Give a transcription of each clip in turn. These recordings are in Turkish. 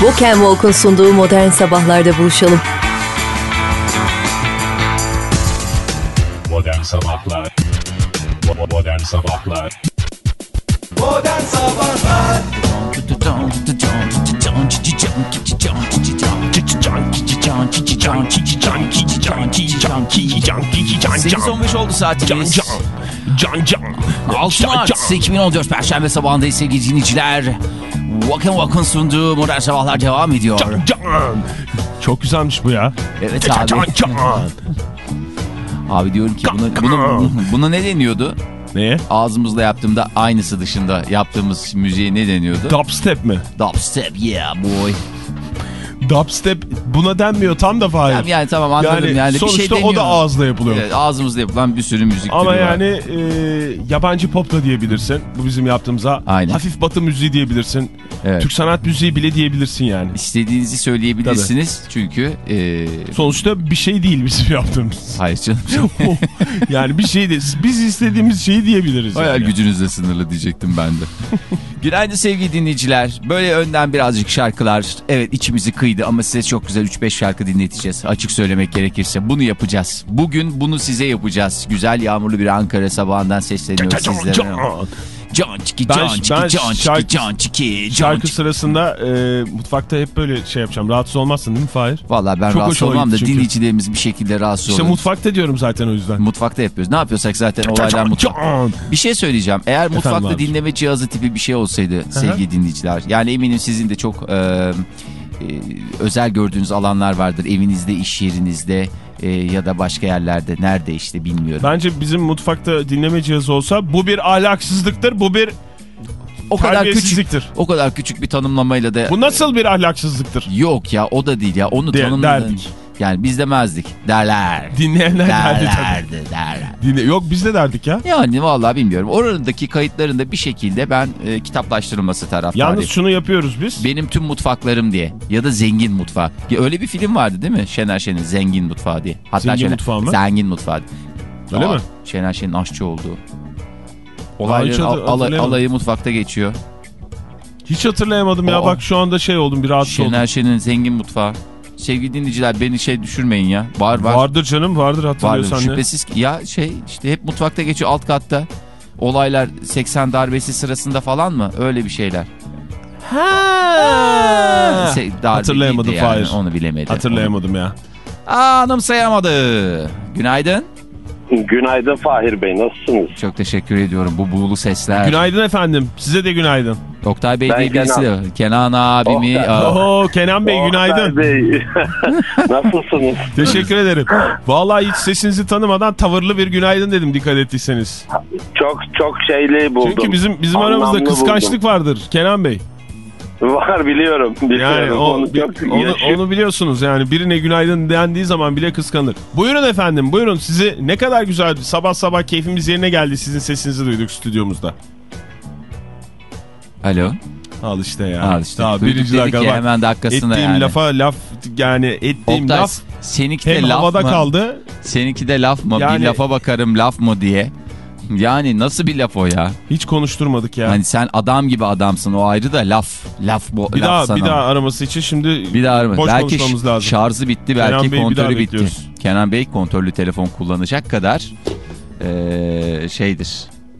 Walk and Walk'un sunduğu Modern Sabahlar'da buluşalım. Modern Sabahlar Modern Sabahlar Modern Sabahlar Sekiz on beş oldu saatimiz. Can can 6 Mart 2014 Perşembe sabahındayız sevgili dinleyiciler. Walk'ın Walk'ın sunduğu Modern Sabahlar devam ediyor. can can Çok güzelmiş bu ya. Evet Can abi. can can Abi diyorum ki buna, buna, buna ne deniyordu? Neye? Ağzımızla yaptığımda aynısı dışında yaptığımız müziğe ne deniyordu? Dubstep mi? Dubstep yeah boy. Dubstep buna denmiyor tam da Fahir. Yani, yani tamam anladım Yani, yani, bir sonuçta şey o deniyor. da ağızla yapılıyor. Evet, ağzımızda yapılan bir sürü müzik Ama var. yani e, yabancı pop da diyebilirsin. Bu bizim yaptığımıza. Aynen. Hafif batı müziği diyebilirsin. Evet. Türk sanat müziği bile diyebilirsin yani. İstediğinizi söyleyebilirsiniz çünkü e, Sonuçta bir şey değil bizim yaptığımız. hayır canım. yani bir şey değil. Biz istediğimiz şeyi diyebiliriz. Hayal yani. gücünüzle sınırlı diyecektim ben de. Günaydın sevgili dinleyiciler. Böyle önden birazcık şarkılar. Evet içimizi kıydı ama size çok güzel 3-5 şarkı dinleteceğiz. Açık söylemek gerekirse bunu yapacağız. Bugün bunu size yapacağız. Güzel yağmurlu bir Ankara sabahından sesleniyoruz Can, sizlere. can. Can çiki Ben- can ben çiki can çiki şarkı- can çiki can Şarkı çiki. sırasında e, mutfakta hep böyle şey yapacağım. Rahatsız olmazsın değil mi Fahir? Valla ben Çok rahatsız olmam da çünkü. dinleyicilerimiz bir şekilde rahatsız İşte olur. mutfakta diyorum zaten o yüzden. Mutfakta yapıyoruz. Ne yapıyorsak zaten olaylar mutfak. Can. Bir şey söyleyeceğim. Eğer mutfakta abi. dinleme cihazı tipi bir şey olsaydı sevgili dinleyiciler. Yani eminim sizin de çok e, özel gördüğünüz alanlar vardır. Evinizde, iş yerinizde e, ya da başka yerlerde. Nerede işte bilmiyorum. Bence bizim mutfakta dinleme cihazı olsa bu bir ahlaksızlıktır, bu bir o kadar küçük o kadar küçük bir tanımlamayla da Bu nasıl bir ahlaksızlıktır? yok ya o da değil ya. Onu derdik. Yani biz demezdik. Derler. Dinleyenler tabii. Derlerdi derler. Dinle Yok biz de derdik ya. Yani vallahi bilmiyorum. Oradaki kayıtlarında bir şekilde ben e, kitaplaştırılması taraftarıyım. Yalnız şunu yapıyoruz biz. Benim tüm mutfaklarım diye ya da zengin mutfağı. Ya öyle bir film vardı değil mi? Şener Şen'in Zengin Mutfağı diye. Hatta Zengin Şener, Mutfağı mı? Zengin Mutfağı. Öyle Aa, mi? Şener Şen'in aşçı olduğu. Olayların al- alay- alayı mutfakta geçiyor. Hiç hatırlayamadım ya. Aa. Bak şu anda şey oldum bir rahatsız Şener oldum. Şen'in Zengin Mutfağı. Sevgili dinleyiciler beni şey düşürmeyin ya. Var var. Vardır canım vardır Var hatırlıyorsan ne? şüphesiz ki. Ya şey işte hep mutfakta geçiyor alt katta. Olaylar 80 darbesi sırasında falan mı? Öyle bir şeyler. Ha. Se- darbe Hatırlayamadım yani, Fahir. Onu bilemedi. Hatırlayamadım ya. Aa, anımsayamadı. Günaydın. Günaydın Fahir Bey nasılsınız? Çok teşekkür ediyorum bu buğulu sesler. Günaydın efendim. Size de günaydın. Oktay Bey Ben diye birisi Kenan. de. Kenan abimi. Aa, Oho Kenan Bey günaydın. Oktay Bey. Nasılsınız? Teşekkür ederim. Vallahi hiç sesinizi tanımadan tavırlı bir günaydın dedim dikkat ettiyseniz. Çok çok şeyli buldum. Çünkü bizim bizim Anlamlı aramızda kıskançlık buldum. vardır Kenan Bey. Var biliyorum. biliyorum. Yani o, Onu çok onu, yaşıyor- onu biliyorsunuz yani birine günaydın dendiği zaman bile kıskanır. Buyurun efendim buyurun sizi ne kadar güzel sabah sabah keyfimiz yerine geldi sizin sesinizi duyduk stüdyomuzda. Alo. Al işte ya. Al işte. Daha Duyduk birinci dakika bak. hemen dakikasında Ettiğim yani. lafa laf yani ettiğim Oktay laf seninki de hem laf havada mı? kaldı. Seninki de laf mı? Yani- Bir lafa bakarım laf mı diye. Yani nasıl bir laf o ya? Hiç konuşturmadık ya. Hani sen adam gibi adamsın o ayrı da laf. Laf bu. bir laf daha sana. bir daha araması için şimdi Bir daha arama. boş Belki konuşmamız lazım. şarjı bitti Kenan belki bir daha kontörü bitti. bekliyoruz. Kenan Bey kontörlü telefon kullanacak kadar eee, şeydir.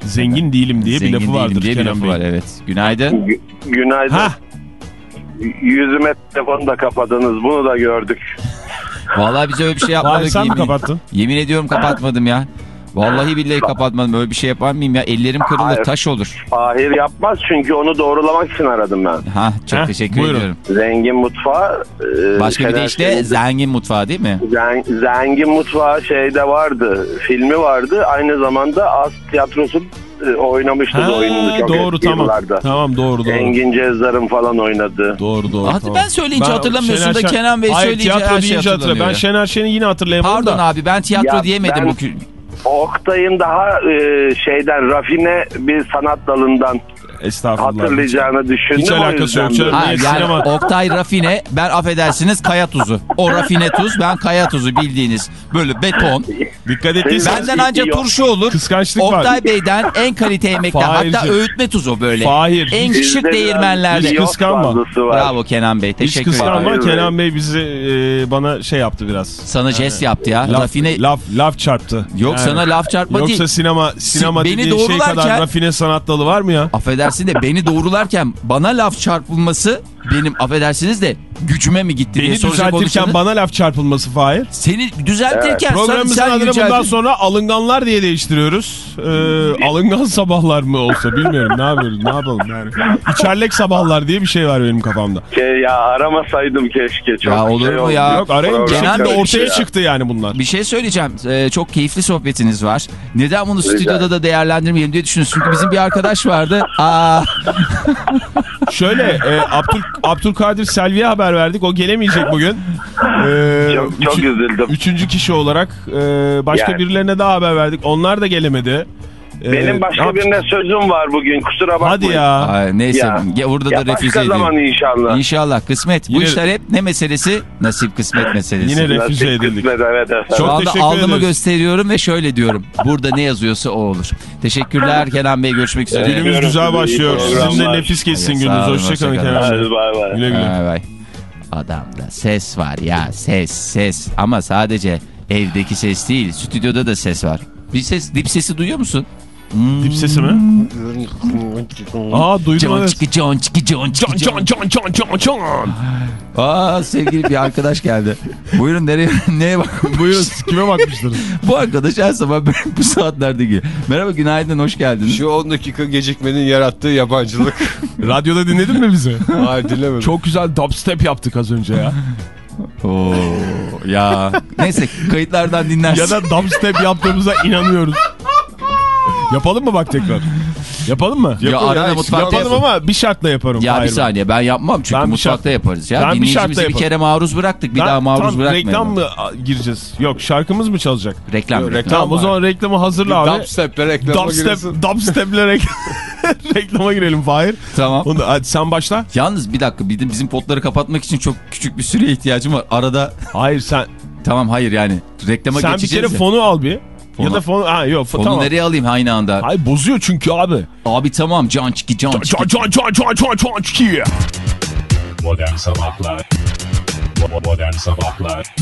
Zengin değilim diye Zengin bir lafı değilim vardır diye bir Kenan lafı Bey. var evet. Günaydın. Gü- Günaydın. Ha Yüzüme telefonu da kapadınız. Bunu da gördük. Vallahi biz öyle bir şey yapmadık. Bari sen mi kapattın? yemin ediyorum kapatmadım ya. Vallahi billahi kapatmadım. Öyle bir şey yapar mıyım ya? Ellerim kırılır, Hayır. taş olur. Fahir yapmaz çünkü onu doğrulamak için aradım ben. Ha, çok Heh, teşekkür buyurun. ediyorum. Zengin mutfağı. e, Başka bir de işte Şen'in- zengin mutfağı değil mi? Zen- Zengin Mutfağı şeyde vardı. Filmi vardı. Aynı zamanda As Tiyatrosu e, oynamıştı da oyununu Ha, çok doğru eski tamam. yıllarda. Tamam doğru doğru. Engin Cezdar'ın falan oynadı. Doğru doğru. Hadi tamam. ben söyleyince hatırlamıyorsun da Şen- Kenan Bey Hayır, söyleyince her şey deyince hatırla. hatırlanıyor Ben. Şener Şen'i yine hatırlayamadım Pardon da. abi ben tiyatro Ya diyemedim ben- bu Oktay'ın daha e, şeyden rafine bir sanat dalından Estağfurullah. hatırlayacağını düşündüm. Hiç alakası yok canım. Ha, yani sinema- Oktay rafine ben affedersiniz kaya tuzu. O rafine tuz ben kaya tuzu bildiğiniz böyle beton. Dikkat ettiysen Benden anca turşu olur. kıskançlık var. Oktay Bey'den en kalite yemekler Fahir'cim. hatta öğütme tuzu böyle. Fahir. En biraz değirmenlerde. Hiç kıskanma. Bravo Kenan Bey Hiç teşekkür ederim. kıskanma ederim. Kenan Bey bizi e, bana şey yaptı biraz. Sana jest yaptı ya. Laf, rafine laf, laf çarptı. Yok Yani. sana laf çarpma Yoksa değil. sinema sinema beni dediğin şey kadar rafine sanat dalı var mı ya? Affedersin de beni doğrularken bana laf çarpılması benim affedersiniz de gücüme mi gitti diye Beni soracak düzeltirken bana laf çarpılması Fahir. Seni düzeltirken sen, Programımızın sen adını bundan sonra alınganlar diye değiştiriyoruz. Ee, alıngan sabahlar mı olsa bilmiyorum ne yapıyoruz ne yapalım yani. İçerlek sabahlar diye bir şey var benim kafamda. Ke- ya aramasaydım keşke. Çok Ya olur şey mu oldu. ya? Yok arayın bir Bey, karıştı ortaya ya. çıktı yani bunlar. Bir şey söyleyeceğim. Ee, çok keyifli sohbetiniz var. Neden bunu stüdyoda da değerlendirmeyelim diye düşünüyorsun. Çünkü bizim bir arkadaş vardı. Aa, Şöyle e, Abdül, Abdülkadir Selvi'ye haber verdik. O gelemeyecek bugün. Ee, Çok, çok üçü- üzüldüm. Üçüncü kişi olarak e, başka Yani. birilerine daha haber verdik. Onlar da gelemedi. Ee, Benim ne başka yap- birine sözüm var bugün kusura bakmayın. Hadi ya. ay, neyse. Ya. Ya, burada Ya da refüze başka zaman ediyorum. inşallah. İnşallah kısmet. Bu Yine- işler hep ne meselesi? Nasip kısmet meselesi. Yine Nasip refüze edildik. kısmet, evet efendim. Çok anda teşekkür alnımı ederiz. gösteriyorum ve şöyle diyorum. Burada ne yazıyorsa o olur. Teşekkürler Kenan Bey. Görüşmek üzere. Evet. Günümüz Öpüyorum güzel başlıyor. Sizin de nefis geçsin gününüz. Hoşçakalın hoşça kalın. Kenan Bey. Bay bay. Güle güle. Vay. Adamda ses var ya ses ses ama sadece evdeki ses değil stüdyoda da ses var. Bir ses dip sesi duyuyor musun? Dip sesi mi? Aa duydum evet. çıkı can çıkı can çıkı Can can can can can can. Aa sevgili bir arkadaş geldi. Buyurun nereye neye bak? Buyurun kime bakmıştınız? Bu arkadaş her sabah bu saatlerde geliyor. Merhaba günaydın hoş geldiniz. Şu 10 dakika gecikmenin yarattığı yabancılık. Radyoda dinledin mi bizi? Hayır dinlemedim. Çok güzel dubstep yaptık az önce ya. Oo ya. Neyse kayıtlardan dinlersin. Ya da dubstep yaptığımıza inanıyoruz. Yapalım mı bak tekrar? Yapalım mı? Ya arada mutfakta Yapalım ama bir şartla yaparım. Ya bir Hayır, saniye ben yapmam çünkü Ben bir mutfakta şart- yaparız ya. Ben bir Dinleyicimizi bir, yaparım. kere maruz bıraktık bir Ben- daha maruz tam bırakmayalım. reklam mı gireceğiz? Yok şarkımız mı çalacak? Reklam, reklam. Tamam o zaman reklamı hazırla abi. Dubstep'le reklama Dubstep, girersin. dubstep'le rek- reklama girelim Fahir. Tamam. Onu, hadi sen başla. Yalnız bir dakika bizim, bizim potları kapatmak için çok küçük bir süreye ihtiyacım var. Arada Hayır sen tamam hayır yani reklama sen bir geçeceğiz kere ya. fonu al bir. Ya Fonu- da fonu ha yok fo- Fonu tamam. nereye alayım aynı anda? Hayır bozuyor çünkü abi. Abi tamam can çiki can Can çiki. can can can can can çiki. Modern Sabahlar Modern Sabahlar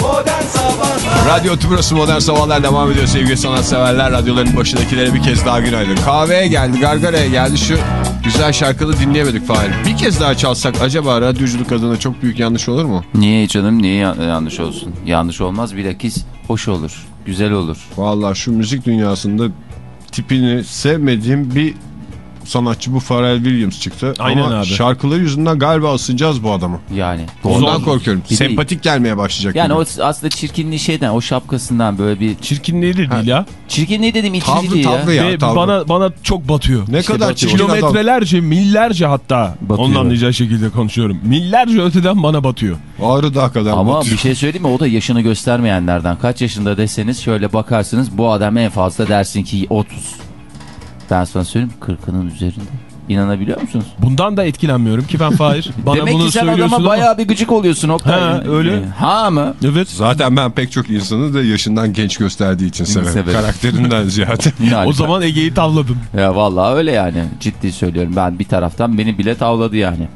Modern Sabahlar Radyo Tübrası Modern Sabahlar devam ediyor sevgili sanatseverler. Radyoların başındakilere bir kez daha günaydın. Kahveye geldi, gargaraya geldi. Şu güzel şarkını dinleyemedik Fahir. Bir kez daha çalsak acaba radyoculuk adına çok büyük yanlış olur mu? Niye canım niye ya- yanlış olsun? Yanlış olmaz bilakis hoş olur. Güzel olur. Vallahi şu müzik dünyasında tipini sevmediğim bir sanatçı bu Pharrell Williams çıktı. Aynen Ama abi. şarkıları yüzünden galiba ısınacağız bu adamı. Yani. Ondan Zor. korkuyorum. Bir de- Sempatik gelmeye başlayacak. Yani gibi. o aslında çirkinliği şeyden o şapkasından böyle bir Çirkinliği de değil ya. çirkinliği dedim içici Tavrı değil ya. tavrı ya. Ve tavrı. bana bana çok batıyor. ne İşte kadar batıyor. Kilometrelerce, millerce hatta. Batıyor. Onun anlayacağı şekilde konuşuyorum. Millerce öteden bana batıyor. Ağrı Dağı kadar Ama batıyor. bir şey söyleyeyim mi? O da yaşını göstermeyenlerden. Kaç yaşında deseniz şöyle bakarsınız bu adam en fazla dersin ki 30. Ben sana söyleyeyim 40'ının üzerinde. İnanabiliyor musunuz? Bundan da etkilenmiyorum ki ben Fahir. Bana Demek bunu ki sen söylüyorsun adama ama- bayağı bir gıcık oluyorsun Oktay. Ha, öyle. Ee, Ha mı? Evet. Zaten ben pek çok insanı da yaşından genç gösterdiği için severim. Severim. Karakterinden ziyade. O zaman Ege'yi tavladım. Ya vallahi öyle yani. Ciddi söylüyorum. Ben bir taraftan beni bile tavladı yani.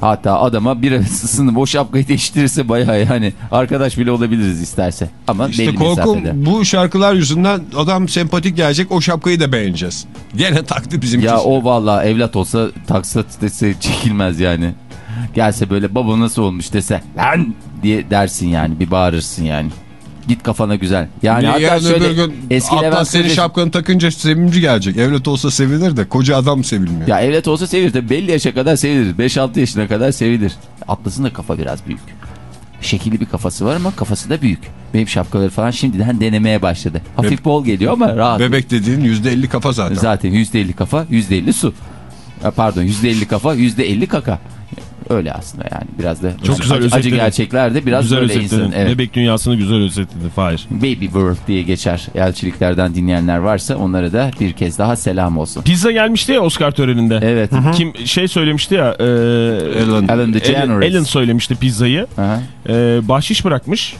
Hatta adama bir ısısını o şapkayı değiştirirse bayağı yani arkadaş bile olabiliriz isterse. Ama İşte belli korkum mesafede. bu şarkılar yüzünden adam sempatik gelecek o şapkayı da beğeneceğiz. Gene taktı bizimki. Ya o vallahi evlat olsa taksa dese çekilmez yani. Gelse böyle baba nasıl olmuş dese lan diye dersin yani bir bağırırsın yani. Git kafana güzel. Yani hatta yarın şöyle öbür gün Levent senin şapkanı takınca sevimci gelecek. Evlat olsa sevinir de koca adam sevilmiyor. Ya evlat olsa sevilir de belli yaşa kadar sevilir. 5-6 yaşına kadar sevilir. Atlas'ın da kafa biraz büyük. Şekilli bir kafası var ama kafası da büyük. Benim şapkaları falan şimdiden denemeye başladı. Hafif bol geliyor ama rahat. Bebek dediğin %50 kafa zaten. Zaten %50 kafa %50 su. Ya Pardon %50 kafa %50 kaka. Öyle aslında yani biraz da Çok güzel acı, acı gerçekler de biraz güzel böyle özetledin. insan. Evet. Bebek dünyasını güzel özetledin Fahir. Baby World diye geçer. Elçiliklerden dinleyenler varsa onlara da bir kez daha selam olsun. Pizza gelmişti ya Oscar töreninde. Evet. Kim şey söylemişti ya. E, Ellen. Ellen DeGeneres. Ellen söylemişti pizzayı. Aha. E, bahşiş bırakmış.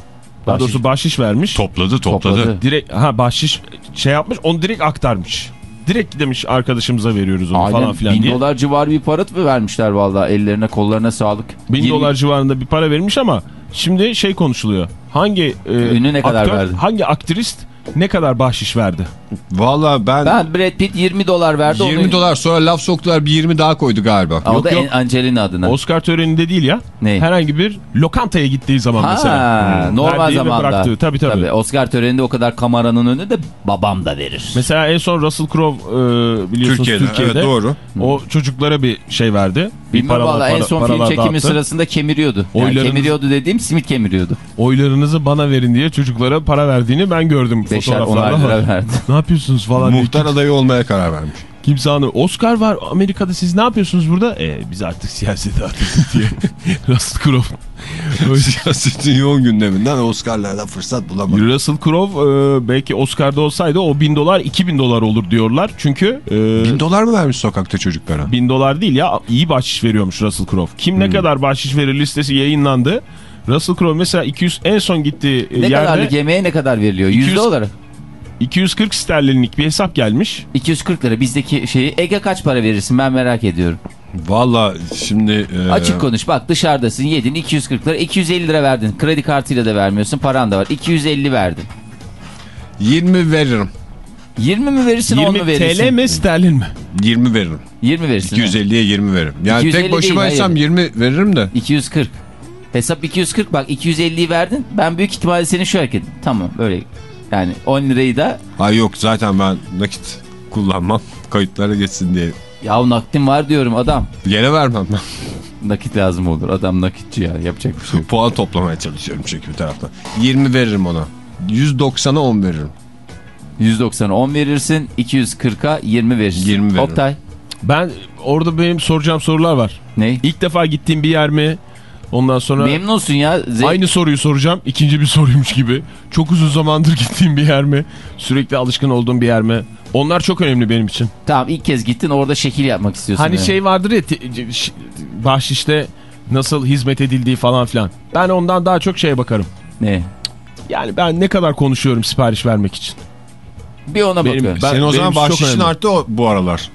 Daha Bahşiş. doğrusu bahşiş vermiş. Topladı topladı. Topladı. Direkt ha bahşiş şey yapmış onu direkt aktarmış. Direkt demiş arkadaşımıza veriyoruz onu Aynen falan filan bin diye. dolar civarı bir para mı vermişler vallahi ellerine kollarına sağlık. Bin 20 dolar civarında bir para vermiş ama şimdi şey konuşuluyor. Hangi e, Ünlü ne kadar verdi? Hangi aktrist ne kadar bahşiş verdi? Valla ben, Ben Brad Pitt 20 dolar verdi. 20 onu... dolar sonra laf soktular bir 20 daha koydu galiba. O Yok, da yok. Angelina adına. Oscar töreninde değil ya. Ne? Herhangi bir lokantaya gittiği zaman Ha, mesela. Hmm. normal zamanda. Bıraktığı. Tabii, tabii Oscar töreninde o kadar kameranın önünde de babam da verir. Mesela en son Russell Crowe e, biliyorsunuz Türkiye'de, Türkiye'de. evet doğru. O çocuklara bir şey verdi. Bir Bilmem valla en para- son film çekimi dağıttı. sırasında kemiriyordu. Yani Oylarınız- kemiriyordu dediğim simit kemiriyordu. Oylarınızı bana verin diye çocuklara para verdiğini ben gördüm Beşer onar fotoğraflarda. lira ama verdi. Ne yapıyorsunuz falan diye. Muhtar adayı olmaya karar vermiş. Kimse anlamıyor. Oscar var Amerika'da siz ne yapıyorsunuz burada? E, biz artık siyasete atıldık diye. Russell Crowe. Siyasetin yoğun gündeminden Oscar'larda fırsat bulamadı. Russell Crowe e, belki Oscar'da olsaydı o 1000 dolar 2000 dolar olur diyorlar. Çünkü e, Bin dolar mı vermiş sokakta çocuklara? 1000 dolar değil ya iyi bahşiş veriyormuş Russell Crowe. Kim Hmm. ne kadar bahşiş verir listesi yayınlandı. Russell Crowe mesela 200 en son gittiği e, Ne yerde kadarlık yemeğe ne kadar veriliyor? 100 200 dolara. 240 sterlinlik bir hesap gelmiş. 240 lira bizdeki şeyi. Ege kaç para verirsin ben merak ediyorum. Valla şimdi... e, Açık konuş bak dışarıdasın yedin 240 lira 250 lira verdin. Kredi kartıyla da vermiyorsun paran da var 250 verdin. 20 veririm. 20 mi verirsin 10 20 mu verirsin? TL mi sterlin mi? 20 veririm. 20 verirsin. 250'ye 20 veririm. Yani 250 tek başımaysam değil, 20 veririm de. 240. Hesap 240 bak 250'yi verdin. Ben büyük ihtimalle senin şu hareketin. Tamam böyle yani 10 lirayı da Ay yok zaten ben nakit kullanmam. Kayıtlara geçsin diye. ya nakdim var diyorum adam. Gene vermem ben. Nakit lazım olur. Adam nakitçi ya yapacak bir şey yok. Puan toplamaya çalışıyorum çünkü bir taraftan. 20 veririm ona. 190'a 10 veririm. 190'a 10 verirsin 240'a 20 verirsin. 20 veririm. Oktay Ben orada benim soracağım sorular var. ne? İlk defa gittiğim bir yer mi? Ondan sonra Memnunsun ya. Ze- aynı soruyu soracağım. İkinci bir soruymuş gibi. Çok uzun zamandır gittiğim bir yer mi? Sürekli alışkın olduğum bir yer mi? Onlar çok önemli benim için. Tamam ilk kez gittin orada şekil yapmak istiyorsun. Hani yani. şey vardır ya bahşişte nasıl hizmet edildiği falan filan. Ben ondan daha çok şeye bakarım. Ne? Yani ben ne kadar konuşuyorum sipariş vermek için. Bir ona Benim- bakıyorum. Ben- Senin o zaman bahşişin arttı o, bu aralar.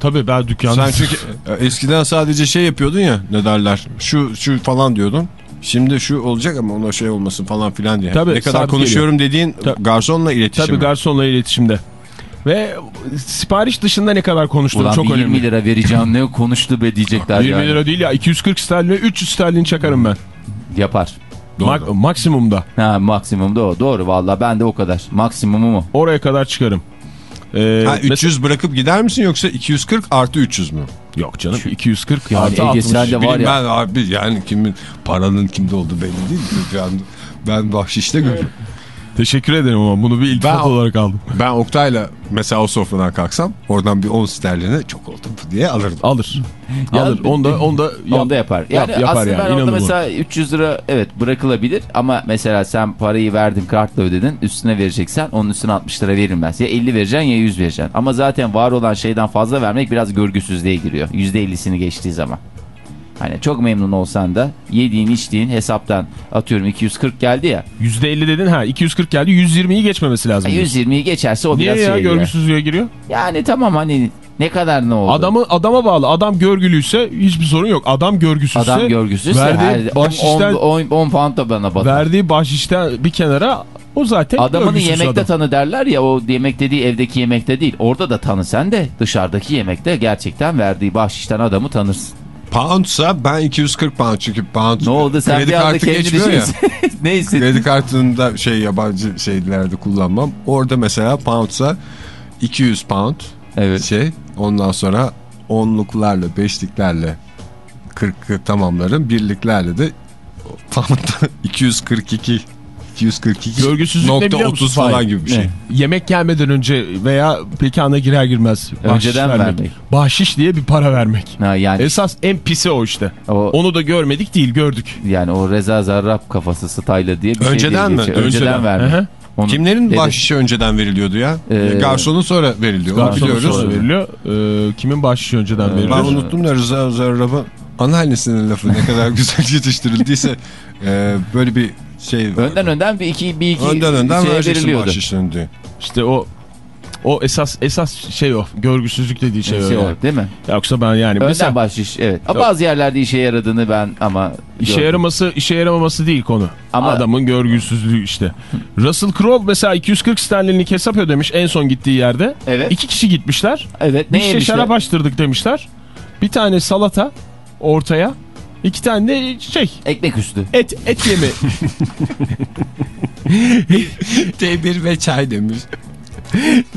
Tabii ben dükkanda... Sen çünkü e, eskiden sadece şey yapıyordun ya ne derler şu şu falan diyordun. Şimdi şu olacak ama ona şey olmasın falan filan diye. Tabii, ne kadar konuşuyorum dediğin Tabii. garsonla iletişim. Tabii garsonla iletişimde. Ve sipariş dışında ne kadar konuştuğum Ulan çok bir 20 önemli. lira vereceğim ne konuştu be diyecekler 20 yani. lira değil ya 240 sterlin 300 sterlin çakarım ben. Yapar. Mak- maksimumda. Ha maksimum da o. Doğru valla ben de o kadar. Maksimumu mu? Oraya kadar çıkarım. Ee, Ha, mes- 300 bırakıp gider misin yoksa 240 artı 300 mü? Yok canım 240 Yani artı Ege 60. sen de var ya. ben abi yani kimin paranın kimde olduğu belli değil. An ben bahşişte görüyorum. Teşekkür ederim ama bunu bir iltifat Ben- olarak aldım. Ben Oktay'la mesela o sofradan kalksam oradan bir 10 sterline çok oldu diye alırdım. Alır. Ya- Alır. Onda onda yap- Onda yapar. Yani yap- yapar aslında yani. ben orada mesela 300 lira evet bırakılabilir ama mesela sen parayı verdin kartla ödedin üstüne vereceksen onun üstüne 60 lira verilmez. Ya 50 vereceksin ya 100 vereceksin. Ama zaten var olan şeyden fazla vermek biraz görgüsüzlüğe giriyor. %50'sini geçtiği zaman. Hani çok memnun olsan da yediğin içtiğin hesaptan atıyorum 240 geldi ya. %50 dedin ha 240 geldi 120'yi geçmemesi lazım. diyorsun. 120'yi geçerse o Niye biraz ya şey görgüsüzlüğe giriyor? Yani tamam hani ne kadar ne oldu? Adamı adama bağlı. Adam görgülüyse hiçbir sorun yok. Adam görgüsüzse Adam görgüsüzse verdiği her 10 bahşişten 10 pound da bana batar. verdiği bahşişten bir kenara o zaten Adamını yemekte adam. tanı derler ya o yemek dediği evdeki yemekte değil. Orada da tanı sen de dışarıdaki yemekte gerçekten verdiği bahşişten adamı tanırsın. Poundsa ben 240 pound çünkü pound Ne oldu sen kredi bir anda kartı kendini geçmiyor ya. şey... ne hissettin? Kredi kartında şey yabancı şeylerde kullanmam. Orada mesela poundsa 200 pound Evet. şey ondan sonra onluklarla beşliklerle 40'ı tamamlarım birliklerle de pound'da 242 242 Görgüsüzlük ne nokta biliyor musun 30 falan gibi bir şey. Ne? Yemek gelmeden önce veya pekana girer girmez Önceden vermek. Bahşiş diye bir para vermek. Ha, yani Esas en pisi o işte. o, Onu da görmedik değil gördük. yani o Reza Zarrab kafası style'ı diye bir şey Önceden diye mi? Önceden, Önceden. vermek. Hı hı. Onu Kimlerin dedi. bahşişi önceden veriliyordu ya? Ee, Garsonun sonra veriliyor. Onu Garsona biliyoruz. sonra veriliyor. Ee, kimin bahşişi önceden verilir? Ben unuttum da Rıza Zarrab'ın anneannesinin lafı ne kadar güzel yetiştirildiyse e, böyle bir şey Önden önden bir iki, bir iki önden önden şeye veriliyordu. bahşişini diye. İşte o o esas esas şey o. Görgüsüzlük dediği şey, Şey o. yani. olarak değil mi? Yoksa ben yani Önden mesela bahşiş evet. Ama Yok. bazı yerlerde işe yaradığını ben ama işe gördüm. yaraması işe yaramaması değil konu. Ama- Adamın görgüsüzlüğü işte. Russell Crowe mesela 240 sterlinlik hesap ödemiş en son gittiği yerde. Evet. İki kişi gitmişler. Evet Bir şişe şarap açtırdık demişler. Bir tane salata ortaya. İki tane de şey Ekmek üstü. et et yemi. T1 ve çay demiş.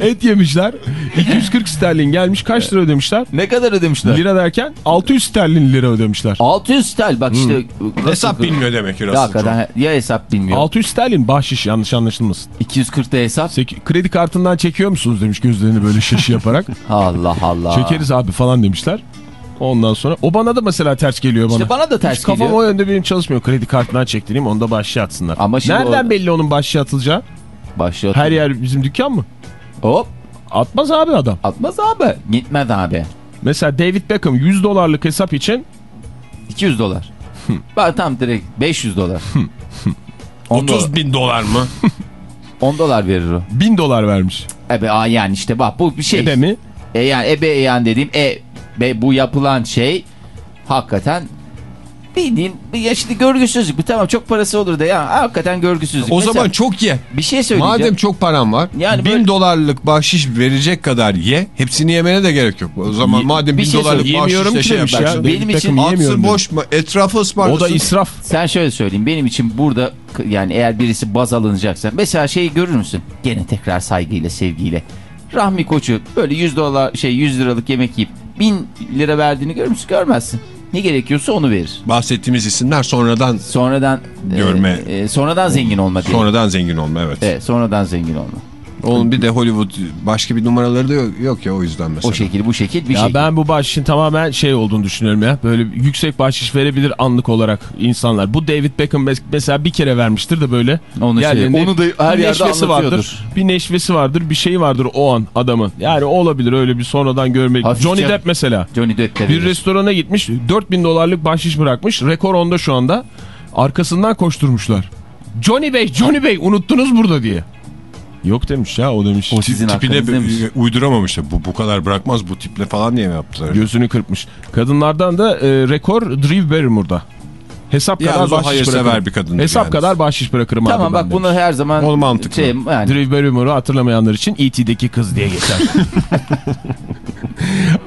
et yemişler. 240 sterlin gelmiş. Kaç lira ödemişler? Ne kadar ödemişler? Lira derken 600 sterlin lira ödemişler. 600 tel bak işte. Hesap bilmiyor demek Russell hakikaten ya hesap bilmiyor. 600 sterlin bahşiş yanlış anlaşılmasın. 240'da hesap. Sek- kredi kartından çekiyor musunuz demiş gözlerini böyle şaşı yaparak. Allah Allah. Çekeriz abi falan demişler. Ondan sonra o bana da mesela ters geliyor bana. İşte bana da ters Hiç kafam geliyor. o yönde benim çalışmıyor. Kredi kartından çektireyim onda bahşiş atsınlar. Ama şimdi Nereden o- belli onun bahşiş atılacağı? Başlıyor. Her yer bizim dükkan mı? Hop. Atmaz abi adam. Atmaz abi. Gitmez abi. Mesela David Beckham 100 dolarlık hesap için 200 dolar. Bak tam direkt 500 dolar. 10 dolar, 30 bin dolar mı? 10 dolar verir o. 1000 dolar vermiş. Ebe yani işte bak bu bir şey. Ebe mi? E yani ebe yani dediğim e be, bu yapılan şey hakikaten bildiğin ya şimdi görgüsüzlük. Bu tamam çok parası olur da ya hakikaten görgüsüzlük. O Mesela zaman çok ye. bir şey söyleyeceğim. Madem çok param var, Yani bin böyle- dolarlık bahşiş verecek kadar ye. Hepsini yemene de gerek yok. O zaman Ye- madem bin şey dolarlık bahşişle ki şey demiş ya. Benim David için Atsın boş mu? Etrafı O ısmarlasın. da israf. Sen şöyle söyleyeyim benim için burada yani eğer birisi baz alınacaksa mesela şeyi görür müsün? Gene tekrar saygıyla sevgiyle. Rahmi Koç'u böyle 100 dolar şey 100 liralık yemek yiyip 1000 lira verdiğini görür müsün? Görmezsin. Ne gerekiyorsa onu verir. Bahsettiğimiz isimler sonradan Sonradan Görme. e, e, sonradan zengin olma diye. sonradan zengin olma evet. Evet, sonradan zengin olma. Onun bir de Hollywood başka bir numaraları da yok, yok ya o yüzden mesela. O şekil bu şekil bir Ya şey. ben bu bahşişin tamamen şey olduğunu düşünüyorum ya. Böyle yüksek bahşiş verebilir anlık olarak insanlar. Bu David Beckham mes- mesela bir kere vermiştir de böyle. Onu şey- Yerlerinde onu da her yerde vardır. Bir neşvesi vardır, bir şey vardır o an adamın. Yani olabilir öyle bir sonradan görmek. Hafifçe- Johnny Depp mesela. Johnny Depp de Bir restorana gitmiş 4000 dolarlık bahşiş bırakmış. Rekor onda şu anda. Arkasından koşturmuşlar. Johnny Bey, Johnny Bey unuttunuz burada diye. Yok demiş ya o demiş. O sizin Tipine bir- uyduramamışlar. Bu, bu kadar bırakmaz bu tiple falan diye mi yaptılar? Gözünü kırpmış. Kadınlardan da e, rekor Drew Barrymore'da. Hesap Yalnız kadar o bahşiş bırakırım. bir kadındır Hesap yani. kadar bahşiş bırakırım abi Tamam bak bunu demiş. her zaman O mantıklı. şey yani Drew Barrymore'u hatırlamayanlar için E.T.'deki kız diye geçer.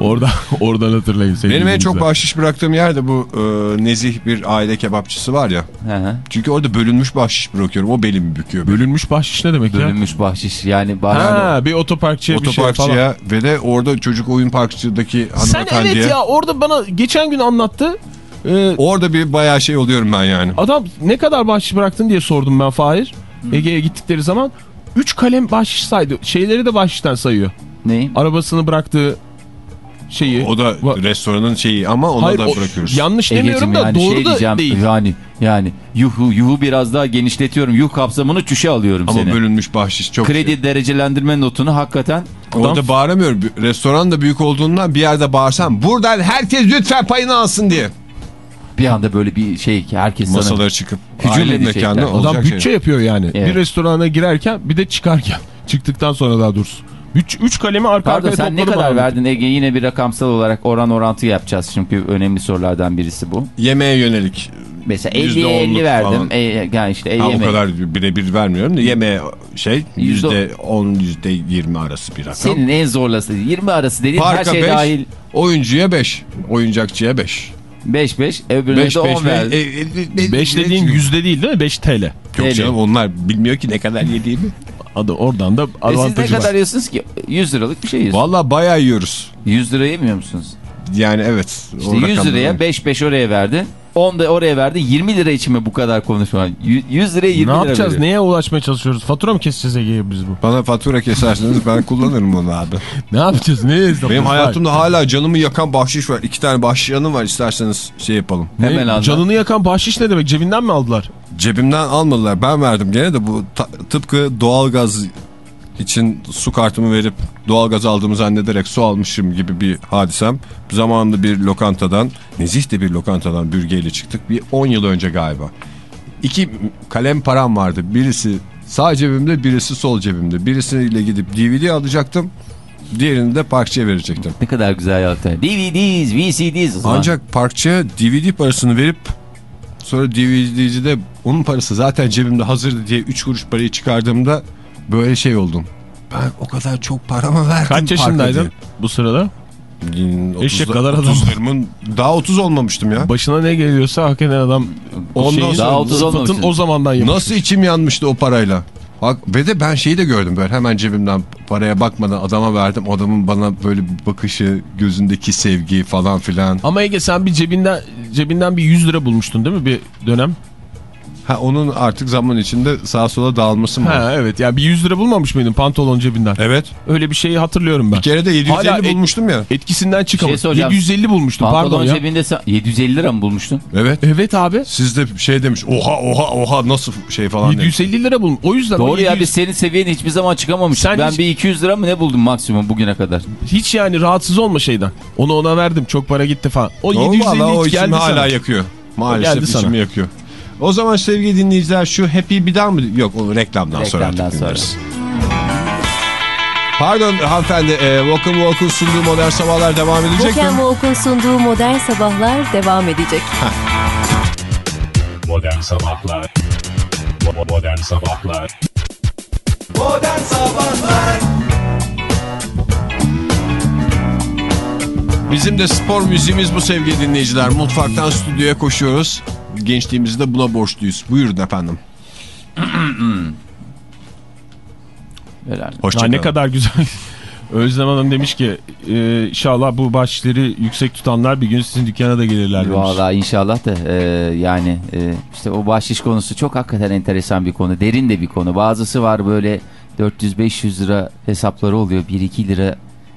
Orada, oradan hatırlayın. Benim en çok bahşiş bıraktığım yerde bu e, nezih bir aile kebapçısı var ya. Hı hı. Çünkü orada bölünmüş bahşiş bırakıyorum. O belimi büküyor. Böyle. Bölünmüş bahşiş ne demek ya? bölünmüş bahşiş yani bahşiş. Ha, bir otoparkçıya bir şey falan. Otoparkçıya ve de orada çocuk oyun parkçıdaki Sen hanımefendiye. evet ya orada bana geçen gün anlattı. Ee, Orada bir bayağı şey oluyorum ben yani. adam ne kadar bahşiş bıraktın diye sordum ben Fahir. Ege'ye gittikleri zaman 3 kalem bahşiş saydı. Şeyleri de bahşişten sayıyor. Ne? Arabasını bıraktığı şeyi. O da Va- restoranın şeyi ama ona Hayır, da o- bırakıyoruz. yanlış demiyorum da yani doğru şey da diyeceğim, değil. Yani yani yuhu yuhu biraz daha genişletiyorum. Yuh kapsamını çüşe alıyorum ama seni. bölünmüş bahşiş çok Kredi şey. derecelendirme notunu hakikaten Orada bağıramıyorum. Restoran da büyük olduğundan bir yerde bağırsam buradan herkes lütfen payını alsın diye. Bir anda böyle bir şey ki herkes sana Masaları çıkıp Hücum aile edecekler. mekanı Adam olacak bütçe şey. yapıyor yani. Evet. Bir restorana girerken bir de çıkarken. Çıktıktan sonra daha doğrusu. 3 üç kalemi arka Pardon arkaya sen ne kadar abi. verdin Ege? Yine bir rakamsal olarak oran orantı yapacağız. Çünkü önemli sorulardan birisi bu. Yemeğe yönelik. Mesela Yüzde 50'ye 50 onluk verdim. falan. E, yani işte Ha, 50 o kadar birebir vermiyorum da yemeğe şey Yüzde- yüzde on yüzde yirmi arası bir rakam. Senin en zorlası 20 arası dediğin her Parka şey 5, dahil oyuncuya 5, oyuncakçıya 5. 5 5 öbürüne 5 de 10 5 verdim. 5 dediğin yüzde değil değil mi? 5 TL. Yok TL. canım onlar bilmiyor ki ne kadar yediğimi. Adı oradan da E siz ne avantajı kadar var. yiyorsunuz ki? 100 liralık bir şey yiyorsunuz. Valla bayağı yiyoruz. 100 lira yemiyor musunuz? Yani evet. İşte o 100 rakamları- liraya 5 5 oraya verdin. 10 da oraya verdi. 20 lira için mi bu kadar konuşma? 100 liraya 20 ne lira yapacağız? veriyor. Neye ulaşmaya çalışıyoruz? Fatura mı keseceğiz Ege'ye biz bu? Bana fatura keserseniz ben kullanırım onu abi. Ne yapacağız? Neye hesap? Benim hayatımda hala canımı yakan bahşiş var. İki tane bahşiş yanım var isterseniz şey yapalım. Hemen anla. Canını yakan bahşiş ne demek? Cebinden mi aldılar? Cebimden almadılar ben verdim gene de bu tıpkı doğalgaz için su kartımı verip doğalgaz aldığımı zannederek su almışım gibi bir hadisem. Zamanında bir lokantadan nezih de bir lokantadan bürgeyle çıktık bir 10 yıl önce galiba. İki kalem param vardı birisi sağ cebimde birisi sol cebimde birisiyle gidip DVD alacaktım diğerini de parkçıya verecektim. Ne kadar güzel yaptı. O zaman. Ancak parkçıya DVD parasını verip sonra DVD'cide onun parası zaten cebimde hazırdı diye 3 kuruş parayı çıkardığımda böyle şey oldum. Ben o kadar çok para mı verdim Kaç yaşındaydın bu sırada? diye? Eşek 30'da- kadar adam. 30'larımın daha 30 olmamıştım ya. Başına ne geliyorsa hak eden adam Ondan şeyin, sonra- Daha 30 sıfatın olmamışsın. o zamandan yapmış. Nasıl içim yanmıştı o parayla. Bak, ve de ben şeyi de gördüm böyle hemen cebimden paraya bakmadan adama verdim. Adamın bana böyle bir bakışı, gözündeki sevgi falan filan. Ama Ege sen bir cebinden cebinden bir 100 lira bulmuştun değil mi bir dönem? Ha onun artık zaman içinde sağa sola dağılması mı? var? Ha evet yani bir 100 lira bulmamış mıydın pantolon cebinden? Evet. Öyle bir şeyi hatırlıyorum ben. Bir kere de 750 Hala et- bulmuştum ya. Etkisinden çıkamadım. Şey soracağım. 750 bulmuştum Pantolon pardon ya. cebinde sen 750 lira mı bulmuştun? Evet. Evet abi. Siz de şey demiş oha oha oha nasıl şey falan demiş. 750 lira bulmuş. O yüzden o Doğru ya 700 biz senin seviyene hiçbir zaman çıkamamıştık. Sen ben hiç- bir 200 lira mı ne buldum maksimum bugüne kadar? hiç yani rahatsız olma şeyden. Onu ona verdim. Çok para gitti falan. O O 750 valla o hiç içimi geldi hala sana. yakıyor. Maalesef geldi sana. içimi yakıyor. O zaman sevgili dinleyiciler şu Happy Bir'den mi? Yok o reklamdan, sonra Reklamdan artık sonra. dinleriz. Pardon hanımefendi. E, Walk'ın Walk'ın sunduğu modern sabahlar devam edecek Walk mi? Walk'un sunduğu modern sabahlar devam edecek. Modern Sabahlar Modern Sabahlar Modern Sabahlar Bizim de spor müziğimiz bu sevgili dinleyiciler. Mutfaktan stüdyoya koşuyoruz. Gençliğimizi de buna borçluyuz. Buyurun efendim. Hoşçakalın. ne kadar güzel. Özlem Hanım demiş ki e, inşallah bu başları yüksek tutanlar bir gün sizin dükkana da gelirler demiş. Valla inşallah da e, yani e, işte o bahşiş konusu çok hakikaten enteresan bir konu. Derin de bir konu. Bazısı var böyle 400-500 lira hesapları oluyor. 1-2 lira